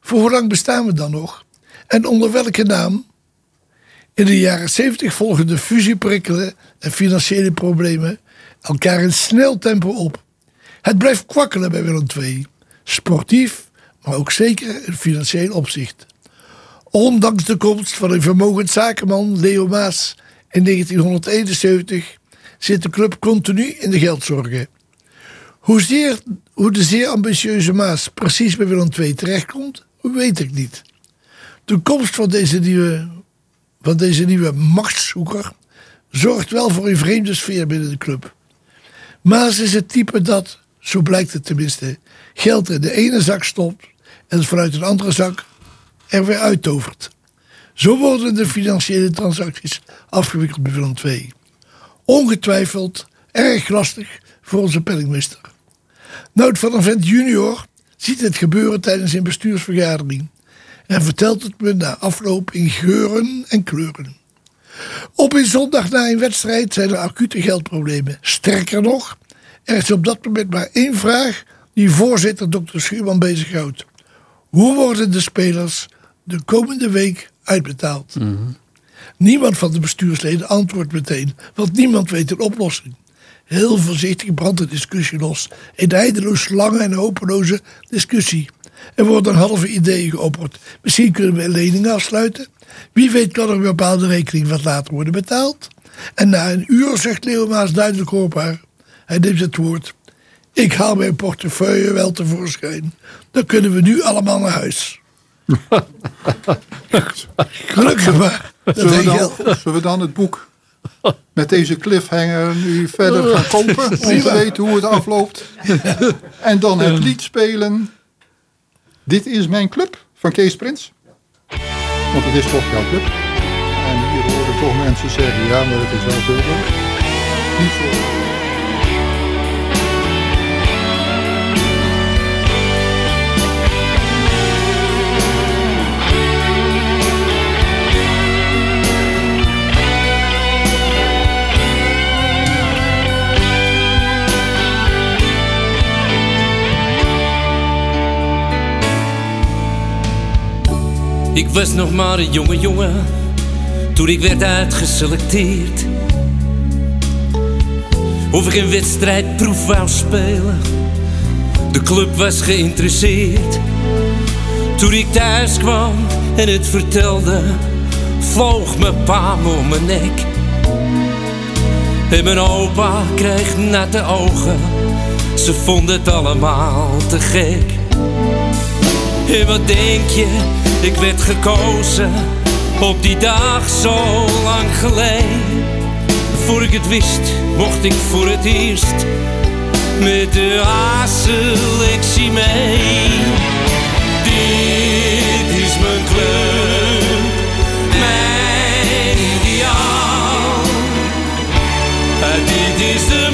voor hoe lang bestaan we dan nog? En onder welke naam? In de jaren 70 volgen de fusieprikkelen en financiële problemen elkaar in snel tempo op. Het blijft kwakkelen bij Willem II. Sportief, maar ook zeker in financieel opzicht. Ondanks de komst van een vermogend zakenman, Leo Maas, in 1971 zit de club continu in de geldzorgen. Hoezeer, hoe de zeer ambitieuze Maas precies bij Willem II terechtkomt, weet ik niet. De komst van deze nieuwe, van deze nieuwe machtszoeker zorgt wel voor een vreemde sfeer binnen de club. Maas is het type dat, zo blijkt het tenminste, geld in de ene zak stopt en vanuit een andere zak er weer uittovert. Zo worden de financiële transacties afgewikkeld bij Willem II. Ongetwijfeld erg lastig voor onze penningmeester. Nout van der Vent junior ziet het gebeuren tijdens een bestuursvergadering en vertelt het me na afloop in geuren en kleuren. Op een zondag na een wedstrijd zijn er acute geldproblemen. Sterker nog, er is op dat moment maar één vraag die voorzitter Dr. Schuurman bezighoudt. Hoe worden de spelers de komende week uitbetaald? Niemand van de bestuursleden antwoordt meteen, want niemand weet een oplossing. Heel voorzichtig brandt de discussie los. Een eindeloos lange en hopeloze discussie. Er worden halve ideeën geopperd. Misschien kunnen we een lening afsluiten. Wie weet kan er een bepaalde rekening wat later worden betaald. En na een uur zegt Leeuwmaas duidelijk hoorbaar. Hij neemt het woord. Ik haal mijn portefeuille wel tevoorschijn. Dan kunnen we nu allemaal naar huis. [laughs] Gelukkig maar. Dat Zullen we, dan, zullen we dan het boek met deze cliffhanger nu verder gaan kopen? [laughs] Om te weten hoe het afloopt. [laughs] En dan het lied spelen. Dit is mijn club van Kees Prins. Want het is toch jouw club. En hier horen toch mensen zeggen, ja, maar het is wel Tilburg. Niet zo. Ik was nog maar een jonge jongen toen ik werd uitgeselecteerd. Of ik een wedstrijdproef wou spelen, de club was geïnteresseerd. Toen ik thuis kwam en het vertelde, vloog mijn pa om mijn nek. En mijn opa kreeg natte ogen, ze vonden het allemaal te gek. En wat denk je, ik werd gekozen op die dag zo lang geleden. Voor ik het wist, mocht ik voor het eerst met de A-selectie mee. Dit is mijn club, mijn ideaal. En dit is de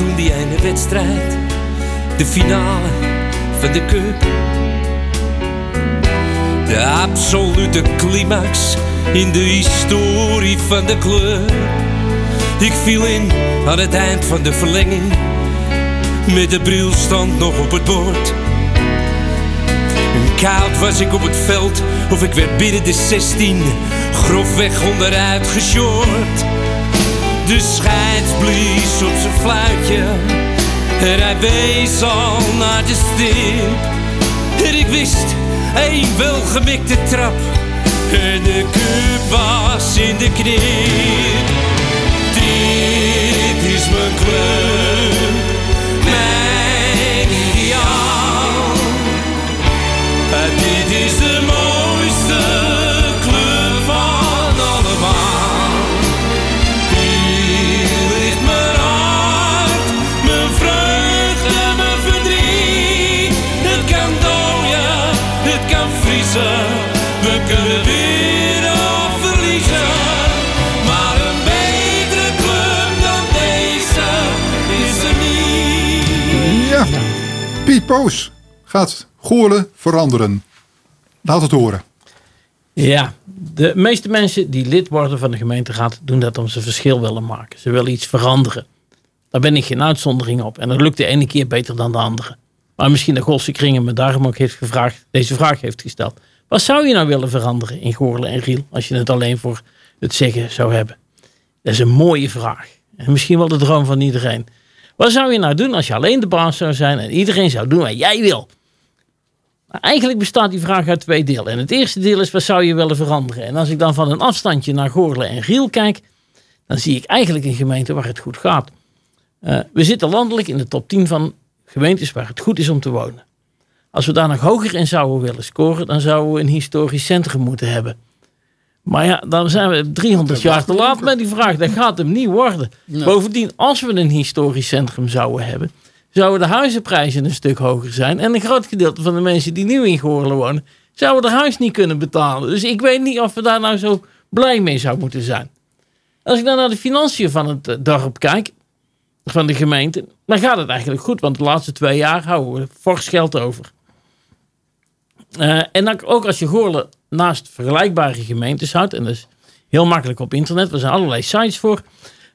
toen die ene wedstrijd, de finale van de cup. De absolute climax in de historie van de club. Ik viel in aan het eind van de verlenging. Met de brilstand nog op het bord. En koud was ik op het veld of ik werd binnen de 16 grofweg onderuit geshort. De scheids blies op zijn fluitje en hij wees al naar de stip. En ik wist, één welgemikte trap en de cup was in de knip. Dit is mijn club, Poos gaat Goorlen veranderen. Laat het horen. Ja, de meeste mensen die lid worden van de gemeenteraad doen dat om ze verschil willen maken. Ze willen iets veranderen. Daar ben ik geen uitzondering op. En dat lukt de ene keer beter dan de andere. Maar misschien de Golse kringen me daarom ook heeft gevraagd, deze vraag heeft gesteld. Wat zou je nou willen veranderen in Goorlen en Riel als je het alleen voor het zeggen zou hebben? Dat is een mooie vraag. En misschien wel de droom van iedereen. Wat zou je nou doen als je alleen de baas zou zijn en iedereen zou doen wat jij wil? Nou, eigenlijk bestaat die vraag uit twee delen. En het eerste deel is, wat zou je willen veranderen? En als ik dan van een afstandje naar Goorlen en Riel kijk, dan zie ik eigenlijk een gemeente waar het goed gaat. Uh, we zitten landelijk in de top 10 van gemeentes waar het goed is om te wonen. Als we daar nog hoger in zouden willen scoren, dan zouden we een historisch centrum moeten hebben. Maar ja, dan zijn we 300 jaar te laat met die vraag. Dat gaat hem niet worden. Bovendien, als we een historisch centrum zouden hebben, zouden de huizenprijzen een stuk hoger zijn. En een groot gedeelte van de mensen die nu in Goorlen wonen, zouden de huis niet kunnen betalen. Dus ik weet niet of we daar nou zo blij mee zouden moeten zijn. Als ik dan naar de financiën van het eh, dorp kijk, van de gemeente, dan gaat het eigenlijk goed. Want de laatste twee jaar houden we fors geld over. Uh, en dan, ook als je Goorlen naast vergelijkbare gemeentes houdt, en dat is heel makkelijk op internet, er zijn allerlei sites voor,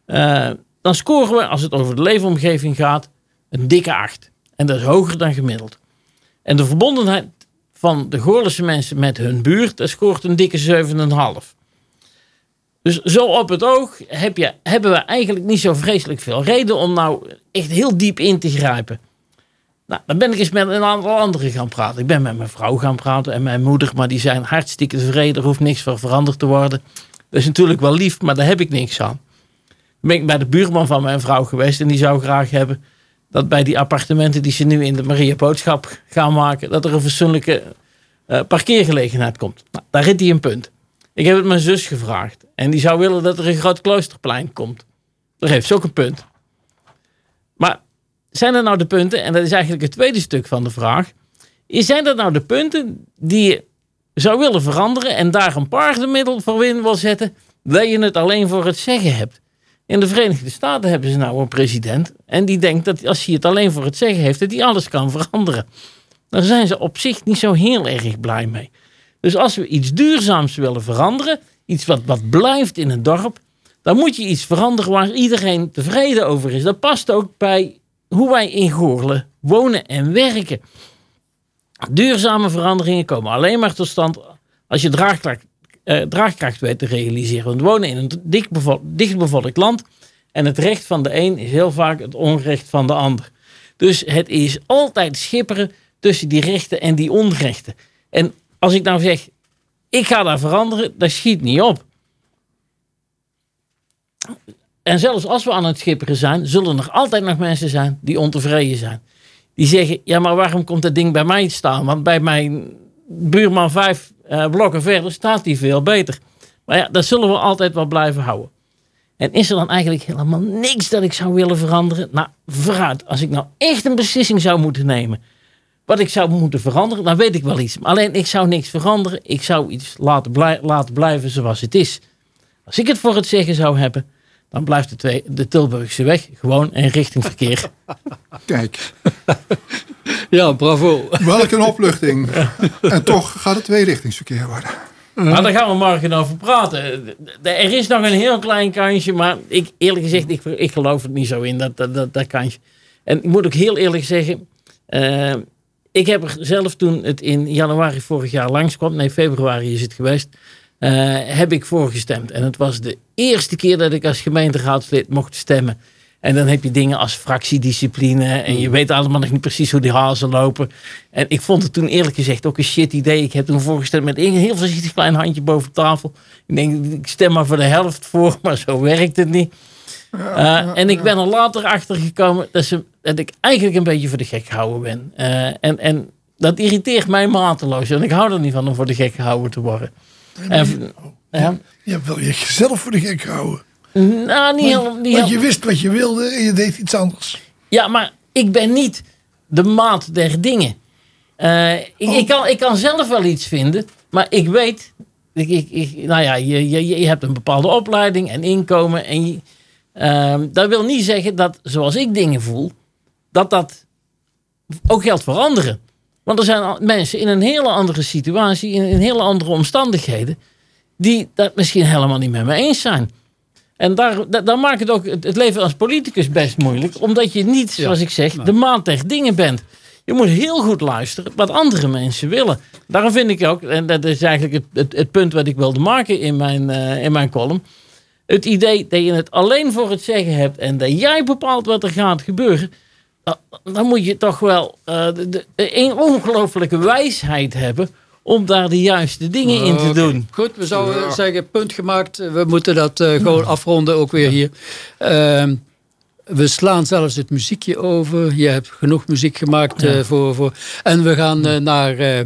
uh, dan scoren we, als het over de leefomgeving gaat, een dikke 8. En dat is hoger dan gemiddeld. En de verbondenheid van de Goorlense mensen met hun buurt, dat scoort een dikke 7,5. Dus zo op het oog heb je, hebben we eigenlijk niet zo vreselijk veel reden om nou echt heel diep in te grijpen. Nou, dan ben ik eens met een aantal anderen gaan praten. Ik ben met mijn vrouw gaan praten en mijn moeder, maar die zijn hartstikke tevreden. Er hoeft niks voor veranderd te worden. Dat is natuurlijk wel lief, maar daar heb ik niks aan. Dan ben ik bij de buurman van mijn vrouw geweest en die zou graag hebben dat bij die appartementen die ze nu in de Maria Boodschap gaan maken, dat er een fatsoenlijke uh, parkeergelegenheid komt. Nou, daar zit hij een punt. Ik heb het mijn zus gevraagd en die zou willen dat er een groot kloosterplein komt. Daar heeft ze ook een punt. Zijn er nou de punten, en dat is eigenlijk het tweede stuk van de vraag, zijn dat nou de punten die je zou willen veranderen en daar een paardenmiddel voor in wil zetten, dat je het alleen voor het zeggen hebt? In de Verenigde Staten hebben ze nou een president en die denkt dat als hij het alleen voor het zeggen heeft, dat hij alles kan veranderen. Daar zijn ze op zich niet zo heel erg blij mee. Dus als we iets duurzaams willen veranderen, iets wat, wat blijft in het dorp, dan moet je iets veranderen waar iedereen tevreden over is. Dat past ook bij hoe wij in Goorlen wonen en werken. Duurzame veranderingen komen alleen maar tot stand als je draagkracht, eh, draagkracht weet te realiseren. Want wonen in een dichtbevolkt land en het recht van de een is heel vaak het onrecht van de ander. Dus het is altijd schipperen tussen die rechten en die onrechten. En als ik nou zeg, ik ga daar veranderen, dat schiet niet op. En zelfs als we aan het schipperen zijn, zullen er altijd nog mensen zijn die ontevreden zijn. Die zeggen, ja maar waarom komt dat ding bij mij staan? Want bij mijn buurman vijf uh, blokken verder staat die veel beter. Maar ja, dat zullen we altijd wel blijven houden. En is er dan eigenlijk helemaal niks dat ik zou willen veranderen? Nou, vooruit. Als ik nou echt een beslissing zou moeten nemen. Wat ik zou moeten veranderen, dan weet ik wel iets. Maar alleen ik zou niks veranderen. Ik zou iets laten, laten blijven zoals het is. Als ik het voor het zeggen zou hebben, dan blijft de, twee, de Tilburgse weg gewoon in richting verkeer. [laughs] Kijk. ja, bravo. Welke een opluchting. En toch gaat het tweerichtingsverkeer worden. Maar daar gaan we morgen over praten. Er is nog een heel klein kansje, maar ik, eerlijk gezegd, ik, ik geloof het niet zo in, dat, dat, dat, dat kansje. En ik moet ook heel eerlijk zeggen, uh, ik heb er zelf toen het in januari vorig jaar langskwam, nee februari is het geweest, heb ik voorgestemd. En het was de eerste keer dat ik als gemeenteraadslid mocht stemmen. En dan heb je dingen als fractiediscipline. En je weet allemaal nog niet precies hoe die hazen lopen. En ik vond het toen eerlijk gezegd ook een shit idee. Ik heb toen voorgestemd met een heel voorzichtig klein handje boven tafel. Ik denk, ik stem maar voor de helft voor. [laughs] Maar zo werkt het niet. Uh, en ik ben er later achter gekomen dat, ze, dat ik eigenlijk een beetje voor de gek gehouden ben. Uh, en, en dat irriteert mij mateloos. En ik hou er niet van om voor de gek gehouden te worden. En, ja. Je hebt wel jezelf voor de gek gehouden. Nou, niet helemaal. Niet want je wist wat je wilde en je deed iets anders. Ja, maar ik ben niet de maat der dingen. Uh, ik, oh. ik, kan, ik kan zelf wel iets vinden, maar ik weet. Ik, ik, nou ja, je, je, je hebt een bepaalde opleiding en inkomen. En je, uh, dat wil niet zeggen dat zoals ik dingen voel, dat dat ook geldt voor anderen. Want er zijn mensen in een hele andere situatie, in, hele andere omstandigheden, die dat misschien helemaal niet met me eens zijn. En daar, daar maakt het ook het leven als politicus best moeilijk, omdat je niet, zoals ik zeg, de tegen dingen bent. Je moet heel goed luisteren wat andere mensen willen. Daarom vind ik ook, en dat is eigenlijk het, het, punt wat ik wilde maken in mijn, uh, in mijn column. Het idee dat je het alleen voor het zeggen hebt en dat jij bepaalt wat er gaat gebeuren dan moet je toch wel uh, de, een ongelofelijke wijsheid hebben om daar de juiste dingen in te doen. Goed, we zouden zeggen, punt gemaakt. We moeten dat uh, gewoon afronden, ook weer hier. Uh, we slaan zelfs het muziekje over. Je hebt genoeg muziek gemaakt uh, voor, voor. En we gaan naar,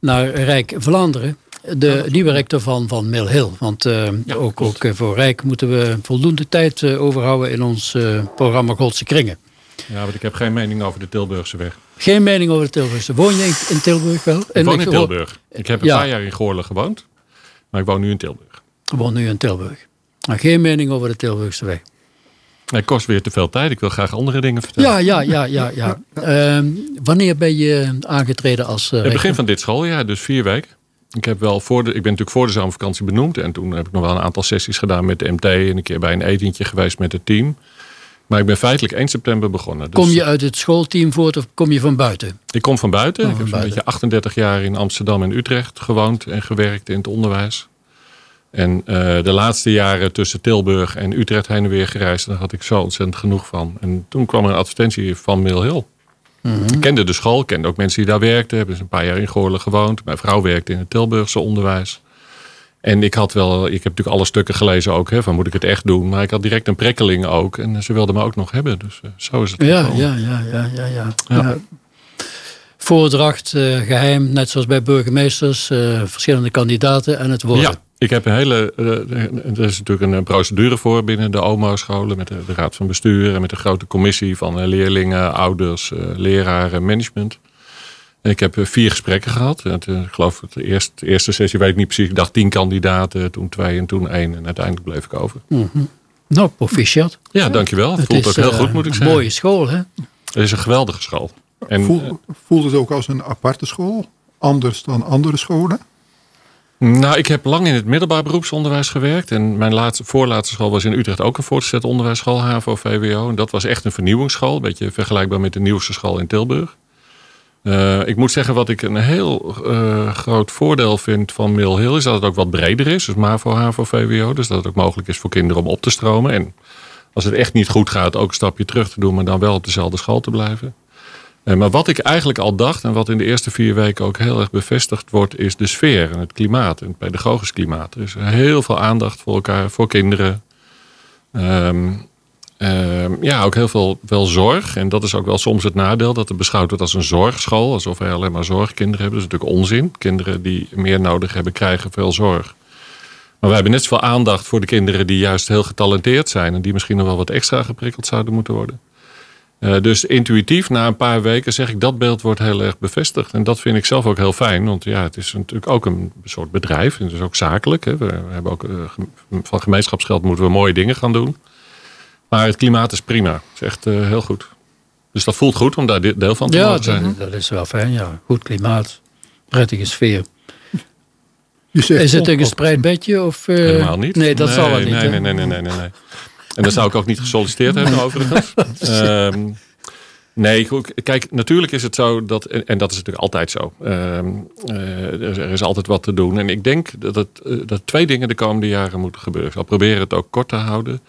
naar Rijk Vlaanderen de nieuwe rector van, van Mill Hill. Want uh, ook, ook voor Rijk moeten we voldoende tijd uh, overhouden in ons uh, programma Godse Kringen. Ja, want ik heb geen mening over de Tilburgse weg. Geen mening over de Tilburgse. Woon je in, Tilburg wel? Ik woon in Tilburg. Ik heb een paar jaar in Goorlen gewoond. Maar ik woon nu in Tilburg. Ik woon nu in Tilburg. Maar geen mening over de Tilburgse weg. Het kost weer te veel tijd. Ik wil graag andere dingen vertellen. Ja, ja, ja, ja. ja. Ehm, wanneer ben je aangetreden als uh, Het begin van dit schooljaar, dus vier weken. Ik, heb wel voor de, ik ben natuurlijk voor de zomervakantie benoemd. En toen heb ik nog wel een aantal sessies gedaan met de MT. En een keer bij een etentje geweest met het team. Maar ik ben feitelijk 1 september begonnen. Dus kom je uit het schoolteam voort of kom je van buiten? Ik kom van buiten. Oh, ik heb een beetje 38 jaar in Amsterdam en Utrecht gewoond en gewerkt in het onderwijs. En uh, de laatste jaren tussen Tilburg en Utrecht heen en weer gereisd. Daar had ik zo ontzettend genoeg van. En toen kwam er een advertentie van Mill Hill. Mm Ik kende de school, kende ook mensen die daar werkten. Hebben ze een paar jaar in Goorlen gewoond. Mijn vrouw werkte in het Tilburgse onderwijs. En ik had wel, ik heb natuurlijk alle stukken gelezen ook, hè, van moet ik het echt doen. Maar ik had direct een prikkeling ook. En ze wilden me ook nog hebben. Dus uh, zo is het. Ja, ja, ja, ja, ja, ja, ja. Voordracht, uh, geheim, net zoals bij burgemeesters, uh, verschillende kandidaten en het woord. Ja, ik heb een hele, er is natuurlijk een procedure voor binnen de OMO-scholen. Met de, de, raad van bestuur en met de grote commissie van leerlingen, ouders, leraren, management. Ik heb eh, vier gesprekken gehad. Eh, ik geloof de eerste, de eerste sessie weet ik niet precies. Ik dacht tien kandidaten, toen twee en toen één. En uiteindelijk bleef ik over. Mm -hmm. Nou, proficiat. Ja, dankjewel. Het, het voelt ook heel goed, moet ik zeggen. Een mooie school, hè? Het is een geweldige school. En, Voel, voelt het ook als een aparte school? Anders dan andere scholen? Nou, ik heb lang in het middelbaar beroepsonderwijs gewerkt. En mijn laatste, voorlaatste school was in Utrecht ook een voortgezet onderwijsschool, HAVO, VWO. En dat was echt een vernieuwingsschool. Een beetje vergelijkbaar met de nieuwste school in Tilburg. Uh, ik moet zeggen, wat ik een heel uh, groot voordeel vind van Mill Hill... is dat het ook wat breder is. Dus MAVO, HAVO, VWO. Dus dat het ook mogelijk is voor kinderen om op te stromen. En als het echt niet goed gaat, ook een stapje terug te doen... maar dan wel op dezelfde school te blijven. Uh, maar wat ik eigenlijk al dacht... en wat in de eerste vier weken ook heel erg bevestigd wordt... is de sfeer en het klimaat, en het pedagogisch klimaat. Er is heel veel aandacht voor elkaar, voor kinderen... Um, Uh, ja, ook heel veel wel zorg. En dat is ook wel soms het nadeel dat het beschouwd wordt als een zorgschool. Alsof wij alleen maar zorgkinderen hebben. Dat is natuurlijk onzin. Kinderen die meer nodig hebben, krijgen veel zorg. Maar wij hebben net zoveel aandacht voor de kinderen die juist heel getalenteerd zijn. En die misschien nog wel wat extra geprikkeld zouden moeten worden. Uh, dus intuïtief, na een paar weken zeg ik dat beeld wordt heel erg bevestigd. En dat vind ik zelf ook heel fijn. Want ja, het is natuurlijk ook een soort bedrijf. En het is ook zakelijk. Hè. We hebben ook, uh, van gemeenschapsgeld moeten we mooie dingen gaan doen. Maar het klimaat is prima. Het is echt uh, heel goed. Dus dat voelt goed om daar deel van te ja, mogen zijn. Ja, dat is wel fijn. Ja. Goed klimaat. Prettige sfeer. is het een gespreid bedje? Of, uh... Helemaal niet. Nee, dat nee, zal wel niet. Nee, nee, nee, nee, nee, nee. En dat zou ik ook niet gesolliciteerd hebben overigens. [laughs] um, nee, kijk, natuurlijk is het zo dat, en dat is natuurlijk altijd zo. Um, uh, er is altijd wat te doen. En ik denk dat, het, uh, dat twee dingen de komende jaren moeten gebeuren. Ik zal proberen het ook kort te houden.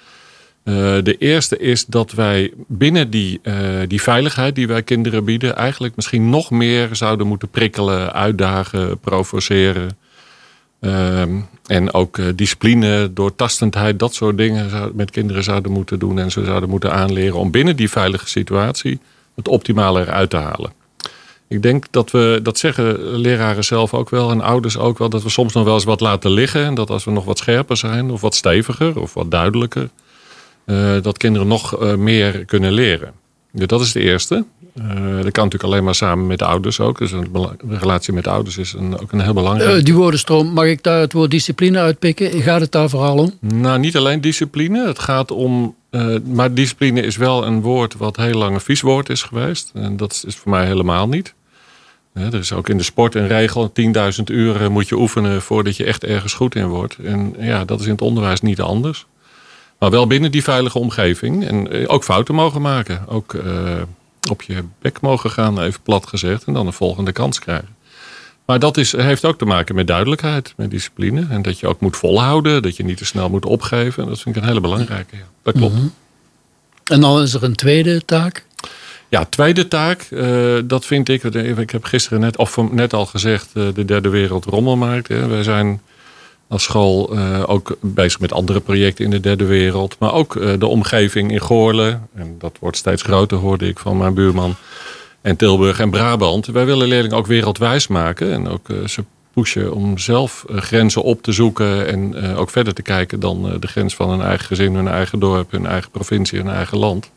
Uh, de eerste is dat wij binnen die, uh, die veiligheid die wij kinderen bieden, eigenlijk misschien nog meer zouden moeten prikkelen, uitdagen, provoceren. Uh, en ook uh, discipline, doortastendheid, dat soort dingen met kinderen zouden moeten doen en ze zouden moeten aanleren om binnen die veilige situatie het optimale eruit te halen. Ik denk dat we, dat zeggen leraren zelf ook wel en ouders ook wel, dat we soms nog wel eens wat laten liggen. En dat als we nog wat scherper zijn of wat steviger of wat duidelijker, dat kinderen nog uh, meer kunnen leren. Dus dat is de eerste. Uh, dat kan natuurlijk alleen maar samen met de ouders ook. Dus een relatie met de ouders is een, ook een heel belangrijk. die woordenstroom, mag ik daar het woord discipline uitpikken? Gaat het daar vooral om? Nou, niet alleen discipline. Het gaat om. maar discipline is wel een woord wat heel lang een vies woord is geweest. En dat is voor mij helemaal niet. er is ook in de sport een regel: 10.000 uur moet je oefenen voordat je echt ergens goed in wordt. En ja, dat is in het onderwijs niet anders. Maar wel binnen die veilige omgeving. En eh, ook fouten mogen maken. Ook uh, op je bek mogen gaan, even plat gezegd. En dan een volgende kans krijgen. Maar dat is, heeft ook te maken met duidelijkheid, met discipline. En dat je ook moet volhouden. Dat je niet te snel moet opgeven. Dat vind ik een hele belangrijke. Ja. Dat klopt. Mm -hmm. En dan is er een tweede taak? Ja, tweede taak, eh, dat vind ik. Ik heb gisteren net, of net al gezegd, uh, de derde wereld rommelmarkt. Hè. Wij zijn als school uh, ook bezig met andere projecten in de derde wereld. Maar ook de omgeving in Goorlen. En dat wordt steeds groter, hoorde ik van mijn buurman. En Tilburg en Brabant. Wij willen leerlingen ook wereldwijs maken. En ook ze pushen om zelf grenzen op te zoeken. En ook verder te kijken dan de grens van hun eigen gezin, hun eigen dorp, hun eigen provincie, hun eigen land.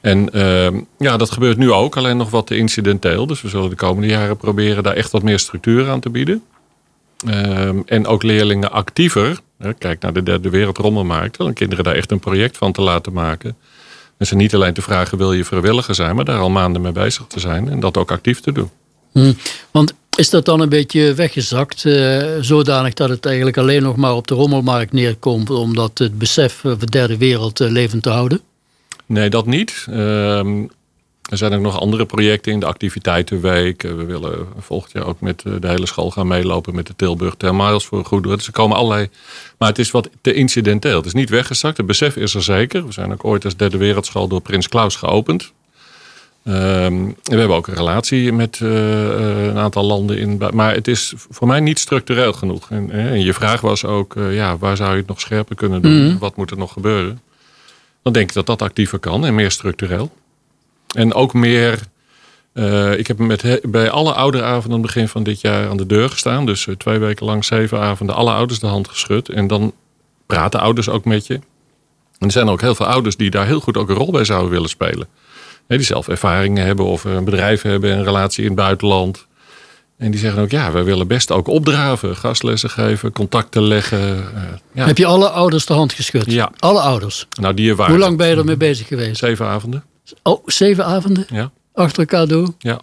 En uh, ja, dat gebeurt nu ook, alleen nog wat te incidenteel. Dus we zullen de komende jaren proberen daar echt wat meer structuur aan te bieden. Uh, en ook leerlingen actiever, hè, kijk naar de derde wereldrommelmarkt, en kinderen daar echt een project van te laten maken. En ze niet alleen te vragen, wil je vrijwilliger zijn, maar daar al maanden mee bezig te zijn en dat ook actief te doen. Hmm. Want is dat dan een beetje weggezakt, uh, zodanig dat het eigenlijk alleen nog maar op de rommelmarkt neerkomt, omdat het besef van de derde wereld uh, levend te houden? Nee, dat niet. Ehm, er zijn ook nog andere projecten in de activiteitenweek. We willen volgend jaar ook met eh, de hele school gaan meelopen met de Tilburg 10 Miles voor goed. Dus er komen allerlei. Maar het is wat te incidenteel. Het is niet weggezakt. Het besef is er zeker. We zijn ook ooit als derde wereldschool door Prins Klaus geopend. Um, we hebben ook een relatie met uh, een aantal landen in. Maar het is voor mij niet structureel genoeg. En, en je vraag was ook: uh, ja, waar zou je het nog scherper kunnen doen? Mm. Wat moet er nog gebeuren? dan denk ik dat dat actiever kan en meer structureel. En ook meer. Uh, ik heb met bij alle ouderavonden aan het begin van dit jaar aan de deur gestaan. Dus uh, twee weken lang, zeven avonden, alle ouders de hand geschud. En dan praten ouders ook met je. En er zijn ook heel veel ouders die daar heel goed ook een rol bij zouden willen spelen. die zelf ervaringen hebben of een bedrijf hebben, een relatie in het buitenland. En die zeggen ook, ja, we willen best ook opdraven, gastlessen geven, contacten leggen. Uh, ja. Heb je alle ouders de hand geschud? Ja. Alle ouders? Nou, die waren. Hoe lang ben je ermee bezig geweest? Zeven avonden. Oh, zeven avonden? Ja. Achter elkaar door? Ja.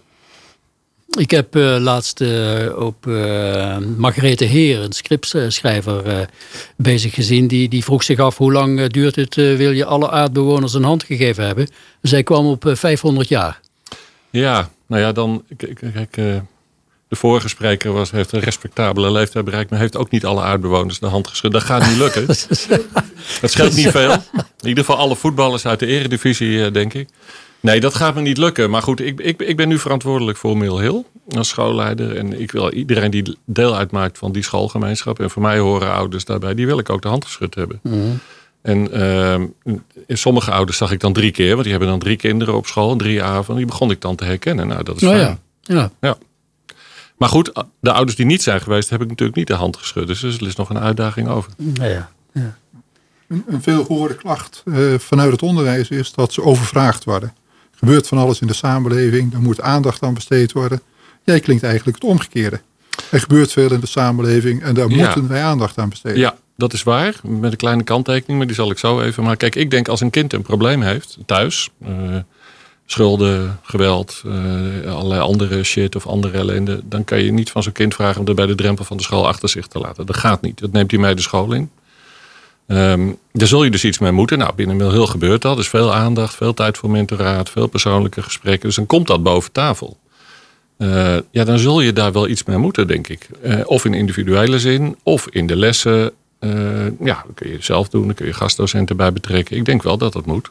Ik heb uh, laatst uh, op uh, Margarethe Heer, een scriptschrijver, bezig gezien. Die, die vroeg zich af hoe lang duurt het, wil je alle aardbewoners een hand gegeven hebben? Zij kwam op 500 jaar. Ja, nou ja, dan... Kijk, de vorige spreker was, heeft een respectabele leeftijd bereikt, maar heeft ook niet alle aardbewoners de hand geschud. Dat gaat niet lukken. [laughs] dat scheelt niet veel. In ieder geval alle voetballers uit de eredivisie, eh, denk ik. Nee, dat gaat me niet lukken. Maar goed, ik, ik, ik ben nu verantwoordelijk voor Mill Hill als schoolleider. En ik wil iedereen die deel uitmaakt van die schoolgemeenschap. En voor mij horen ouders daarbij, die wil ik ook de hand geschud hebben. Mhm. En uh, sommige ouders zag ik dan drie keer, want die hebben dan drie kinderen op school, drie avonden. Die begon ik dan te herkennen. Nou, dat is oh, Ja. ja. ja. Maar goed, de ouders die niet zijn geweest, heb ik natuurlijk niet de hand geschud. Dus er is nog een uitdaging over. Ja, ja. Een, een veel gehoorde klacht uh, vanuit het onderwijs is dat ze overvraagd worden. Er gebeurt van alles in de samenleving, er moet aandacht aan besteed worden. Jij klinkt eigenlijk het omgekeerde. Er gebeurt veel in de samenleving en daar moeten wij aandacht aan besteden. Ja, dat is waar. Met een kleine kanttekening, maar die zal ik zo even. Maar kijk, ik denk als een kind een probleem heeft thuis. Uh, schulden, geweld, uh, allerlei andere shit of andere ellende. Dan kan je niet van zo'n kind vragen om er bij de drempel van de school achter zich te laten. Dat gaat niet. Dat neemt hij mee de school in. Um, daar zul je dus iets mee moeten. Nou, binnen heel gebeurt dat. Dus veel aandacht, veel tijd voor mentoraat, veel persoonlijke gesprekken. Dus dan komt dat boven tafel. Uh, ja, dan zul je daar wel iets mee moeten, denk ik. Uh, of in individuele zin, of in de lessen. ja, dat kun je zelf doen, dan kun je gastdocenten bij betrekken. Ik denk wel dat dat moet.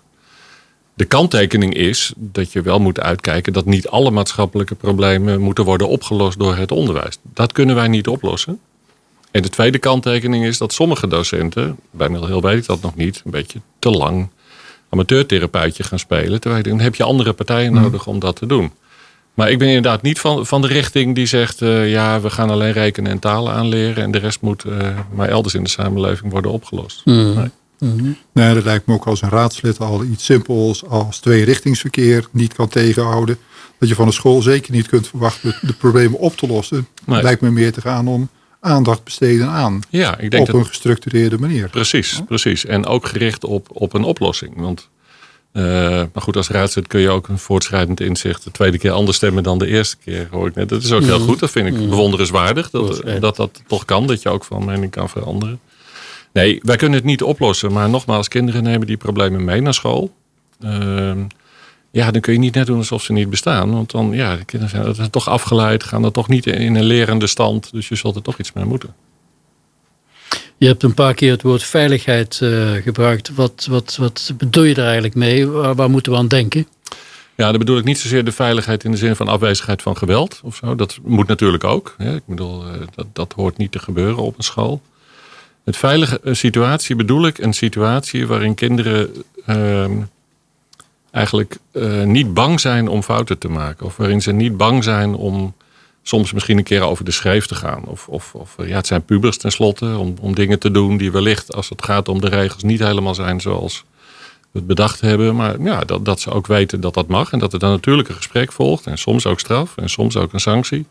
De kanttekening is dat je wel moet uitkijken dat niet alle maatschappelijke problemen moeten worden opgelost door het onderwijs. Dat kunnen wij niet oplossen. En de tweede kanttekening is dat sommige docenten, bij heel weet ik dat nog niet, een beetje te lang amateurtherapeutje gaan spelen. Terwijl dan heb je andere partijen hmm. nodig om dat te doen. Maar ik ben inderdaad niet van, van de richting die zegt: uh, ja, we gaan alleen rekenen en talen aanleren en de rest moet uh, maar elders in de samenleving worden opgelost. Hmm. Nee. Mm Nee, dat lijkt me ook als een raadslid al iets simpels als tweerichtingsverkeer niet kan tegenhouden. Dat je van de school zeker niet kunt verwachten de problemen op te lossen. Nee. Lijkt me meer te gaan om aandacht besteden aan. Ja, ik denk op een gestructureerde manier. Precies, precies. En ook gericht op, op een oplossing. Want uh, maar goed, als raadslid kun je ook een voortschrijdend inzicht de tweede keer anders stemmen dan de eerste keer, hoor ik net. Dat is ook heel mhm. goed. Dat vind ik mhm. bewonderenswaardig. Dat, dat dat toch kan, dat je ook van mening kan veranderen. Nee, wij kunnen het niet oplossen. Maar nogmaals, kinderen nemen die problemen mee naar school. Uh, ja, dan kun je niet net doen alsof ze niet bestaan. Want dan, ja, de kinderen zijn, toch afgeleid, gaan er toch niet in een lerende stand. Dus je zult er toch iets mee moeten. Je hebt een paar keer het woord veiligheid uh, gebruikt. Wat, wat, wat bedoel je daar eigenlijk mee? Waar, waar, moeten we aan denken? Ja, dan bedoel ik niet zozeer de veiligheid in de zin van afwezigheid van geweld of zo. Dat moet natuurlijk ook. Hè. Ik bedoel, eh, dat, dat hoort niet te gebeuren op een school. Het veilige een situatie bedoel ik een situatie waarin kinderen ehm, eigenlijk eh, niet bang zijn om fouten te maken. Of waarin ze niet bang zijn om soms misschien een keer over de schreef te gaan. Of, of, of ja, het zijn pubers tenslotte, om, om dingen te doen die wellicht als het gaat om de regels niet helemaal zijn zoals we het bedacht hebben. Maar ja, dat, dat ze ook weten dat dat mag en dat er dan natuurlijk een gesprek volgt. En soms ook straf en soms ook een sanctie.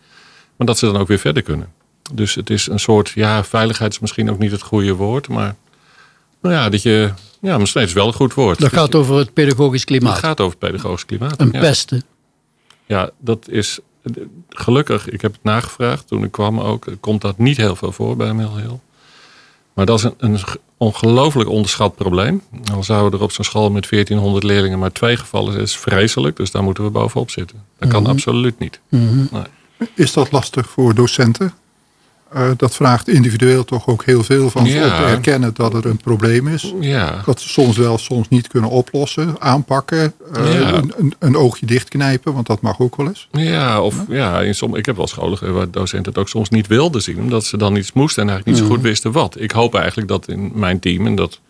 Maar dat ze dan ook weer verder kunnen. Dus het is een soort, ja, veiligheid is misschien ook niet het goede woord, maar nou ja, dat je, ja, misschien is wel een goed woord. Dat gaat over het pedagogisch klimaat. Het gaat over het pedagogisch klimaat. Een ja. pesten. Ja, dat is gelukkig, ik heb het nagevraagd toen ik kwam ook, komt dat niet heel veel voor bij Mill Hill. Maar dat is een, een ongelooflijk onderschat probleem. Al zouden er op zo'n school met 1400 leerlingen maar twee gevallen zijn, is vreselijk. Dus daar moeten we bovenop zitten. Dat kan absoluut niet. Is dat lastig voor docenten? Eh, dat vraagt individueel toch ook heel veel van Ja. om te erkennen dat er een probleem is. Ja, Dat ze soms wel, soms niet kunnen oplossen, aanpakken, eh, Ja. een, een, een oogje dichtknijpen, want dat mag ook wel eens. Ja, of ja, in som, ik heb wel scholen gehad waar docenten het ook soms niet wilden zien. Omdat ze dan iets moesten en eigenlijk niet zo goed wisten wat. Ik hoop eigenlijk dat in mijn team en dat,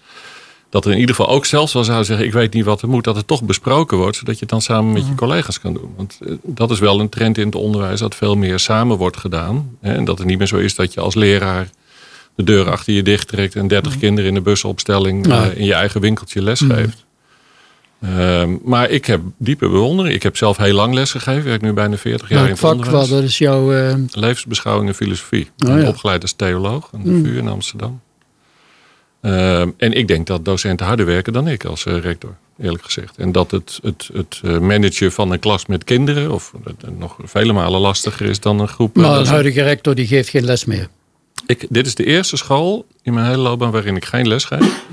dat er in ieder geval ook zelfs wel zou zeggen... ik weet niet wat er moet, dat het toch besproken wordt. Zodat je het dan samen met je collega's kan doen. Want eh, dat is wel een trend in het onderwijs dat veel meer samen wordt gedaan. Hè, en dat het niet meer zo is dat je als leraar de deur achter je dicht trekt... en 30 kinderen in de busopstelling Ja. eh, in je eigen winkeltje lesgeeft. Ehm, maar ik heb diepe bewondering. Ik heb zelf heel lang les gegeven. Ik werk nu bijna 40 jaar in het vak, onderwijs. wat, dat is jouw... eh, Levensbeschouwing en filosofie. Ik Oh, ben ja. Opgeleid als theoloog aan de VU in Amsterdam. Ehm, en ik denk dat docenten harder werken dan ik als eh, rector, eerlijk gezegd. En dat het, het, het eh, managen van een klas met kinderen, of het nog vele malen lastiger is dan een groep. eh, maar een huidige rector die geeft geen les meer. Ik, dit is de eerste school in mijn hele loopbaan waarin ik geen les geef.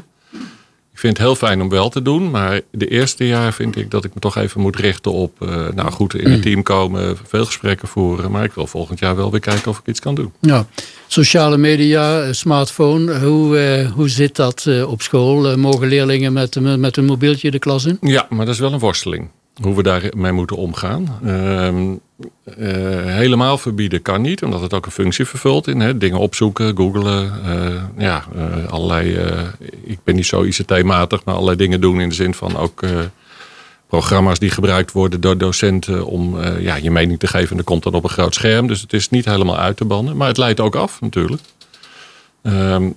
Ik vind het heel fijn om wel te doen, maar de eerste jaar vind ik dat ik me toch even moet richten op, eh, nou goed, in een team komen, veel gesprekken voeren. Maar ik wil volgend jaar wel weer kijken of ik iets kan doen. Ja. Sociale media, eh, smartphone, hoe, eh, hoe zit dat op school? Mogen leerlingen met, met een mobieltje de klas in? Ja, maar dat is wel een worsteling. Hoe we daarmee moeten omgaan. Ehm, eh, helemaal verbieden kan niet, omdat het ook een functie vervult in hè, dingen opzoeken, googlen. eh, ja, eh, allerlei. ik ben niet zo ICT-matig, maar allerlei dingen doen in de zin van ook programma's die gebruikt worden door docenten om ja, je mening te geven. En dat komt dan op een groot scherm, dus het is niet helemaal uit te bannen. Maar het leidt ook af, natuurlijk. Ehm,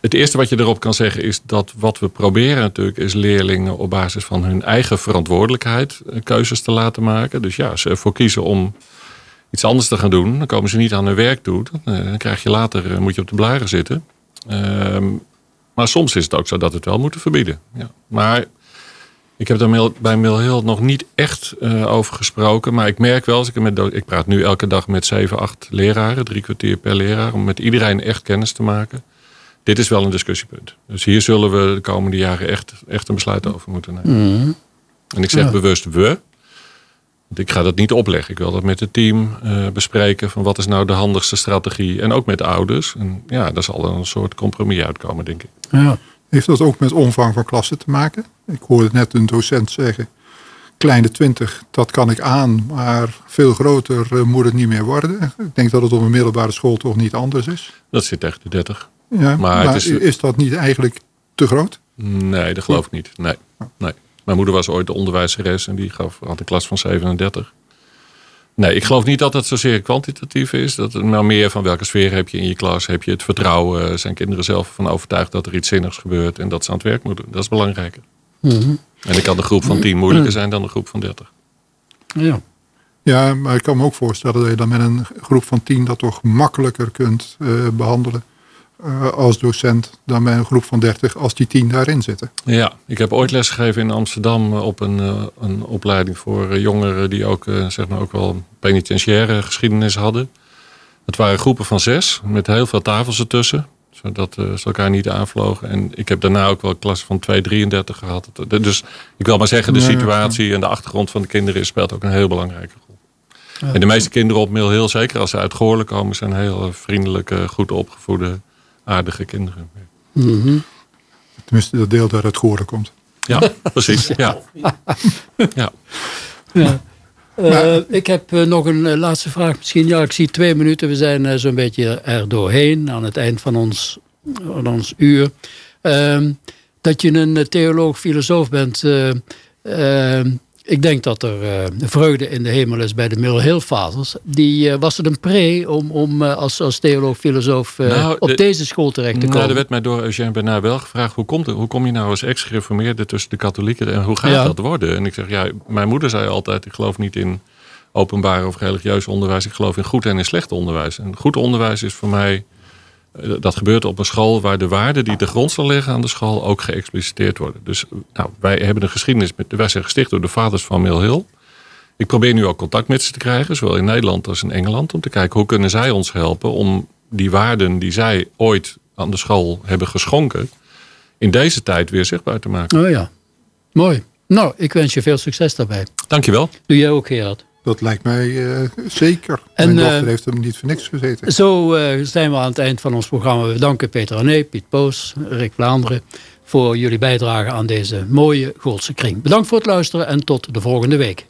het eerste wat je erop kan zeggen is dat wat we proberen natuurlijk is leerlingen op basis van hun eigen verantwoordelijkheid eh, keuzes te laten maken. Dus ja, ze ervoor kiezen om iets anders te gaan doen, dan komen ze niet aan hun werk toe. Dan, eh, krijg je later, eh, moet je op de blaren zitten. Ehm, maar soms is het ook zo dat we het wel moeten verbieden. Ja. Maar ik heb daar bij Mill Hill nog niet echt over gesproken. Maar ik merk wel, als ik, met, ik praat nu elke dag met 7, 8 leraren, drie kwartier per leraar, om met iedereen echt kennis te maken. Dit is wel een discussiepunt. Dus hier zullen we de komende jaren echt, echt een besluit over moeten nemen. En ik zeg Ja. bewust we. Want ik ga dat niet opleggen. Ik wil dat met het team eh, bespreken. Van wat is nou de handigste strategie. En ook met de ouders. En ja, daar zal dan een soort compromis uitkomen, denk ik. Ja. Heeft dat ook met omvang van klassen te maken? Ik hoorde net een docent zeggen, kleine 20, dat kan ik aan, maar veel groter eh, moet het niet meer worden. Ik denk dat het op een middelbare school toch niet anders is. Dat zit tegen de 30. Ja, Maar maar, het is- is, dat niet eigenlijk te groot? Nee, dat geloof ik niet. Nee. nee. Mijn moeder was ooit de onderwijzeres en die gaf, had een klas van 37. Nee, ik geloof niet dat het zozeer kwantitatief is. Dat het maar meer van welke sfeer heb je in je klas. Heb je het vertrouwen? Zijn kinderen zelf van overtuigd dat er iets zinnigs gebeurt en dat ze aan het werk moeten? Dat is belangrijker. Mhm. En dan kan de groep van 10 moeilijker zijn dan de groep van 30. ja. Ja, maar ik kan me ook voorstellen dat je dan met een groep van 10 dat toch makkelijker kunt eh, behandelen eh, als docent dan met een groep van 30 als die 10 daarin zitten. Ja, ik heb ooit lesgegeven in Amsterdam eh, op een, eh, een opleiding voor jongeren die ook, zeg maar ook wel penitentiaire geschiedenis hadden. Het waren groepen van zes met heel veel tafels ertussen, zodat ze elkaar niet aanvlogen. En ik heb daarna ook wel een klas van 2, 33 gehad. Dus ik wil maar zeggen, de situatie en de achtergrond van de kinderen speelt ook een heel belangrijke rol. En de meeste kinderen op Mill Hill, zeker als ze uit Goorlen komen, zijn heel vriendelijke, goed opgevoede, aardige kinderen. Mhm. Tenminste, dat deel dat uit Goren komt. Ja, [laughs] precies. Ja. ja. Ja. Uh, ik heb uh, nog een uh, laatste vraag misschien. Ja, ik zie twee minuten. We zijn zo'n beetje er doorheen aan het eind van ons, van ons uur. Ehm, dat je een theoloog, filosoof bent. Ik denk dat er vreugde in de hemel is bij de Mill Hill. Die, was het een pre om, om als, als theoloog, filosoof nou, op de, deze school terecht te komen? Nou, er werd mij door Eugène Bernard wel gevraagd... hoe, komt het, hoe kom je nou als ex-gereformeerde tussen de katholieken... en hoe gaat ja. dat worden? En ik zeg, ja, mijn moeder zei altijd... ik geloof niet in openbaar of religieus onderwijs. Ik geloof in goed en in slecht onderwijs. En goed onderwijs is voor mij... Dat gebeurt op een school waar de waarden die de grondslag leggen aan de school ook geëxpliciteerd worden. Dus nou, wij hebben een geschiedenis met, wij zijn gesticht door de vaders van Mill Hill. Ik probeer nu ook contact met ze te krijgen, zowel in Nederland als in Engeland, om te kijken hoe kunnen zij ons helpen om die waarden die zij ooit aan de school hebben geschonken, in deze tijd weer zichtbaar te maken. Oh ja, mooi. Nou, ik wens je veel succes daarbij. Dankjewel. Doe jij ook, Gerard. Dat lijkt mij uh, zeker. En, Mijn dochter uh, heeft hem niet voor niks gezeten. Zo uh, zijn we aan het eind van ons programma. We danken Peter Ané, Piet Poos, Rick Vlaanderen... voor jullie bijdrage aan deze mooie Goolse kring. Bedankt voor het luisteren en tot de volgende week.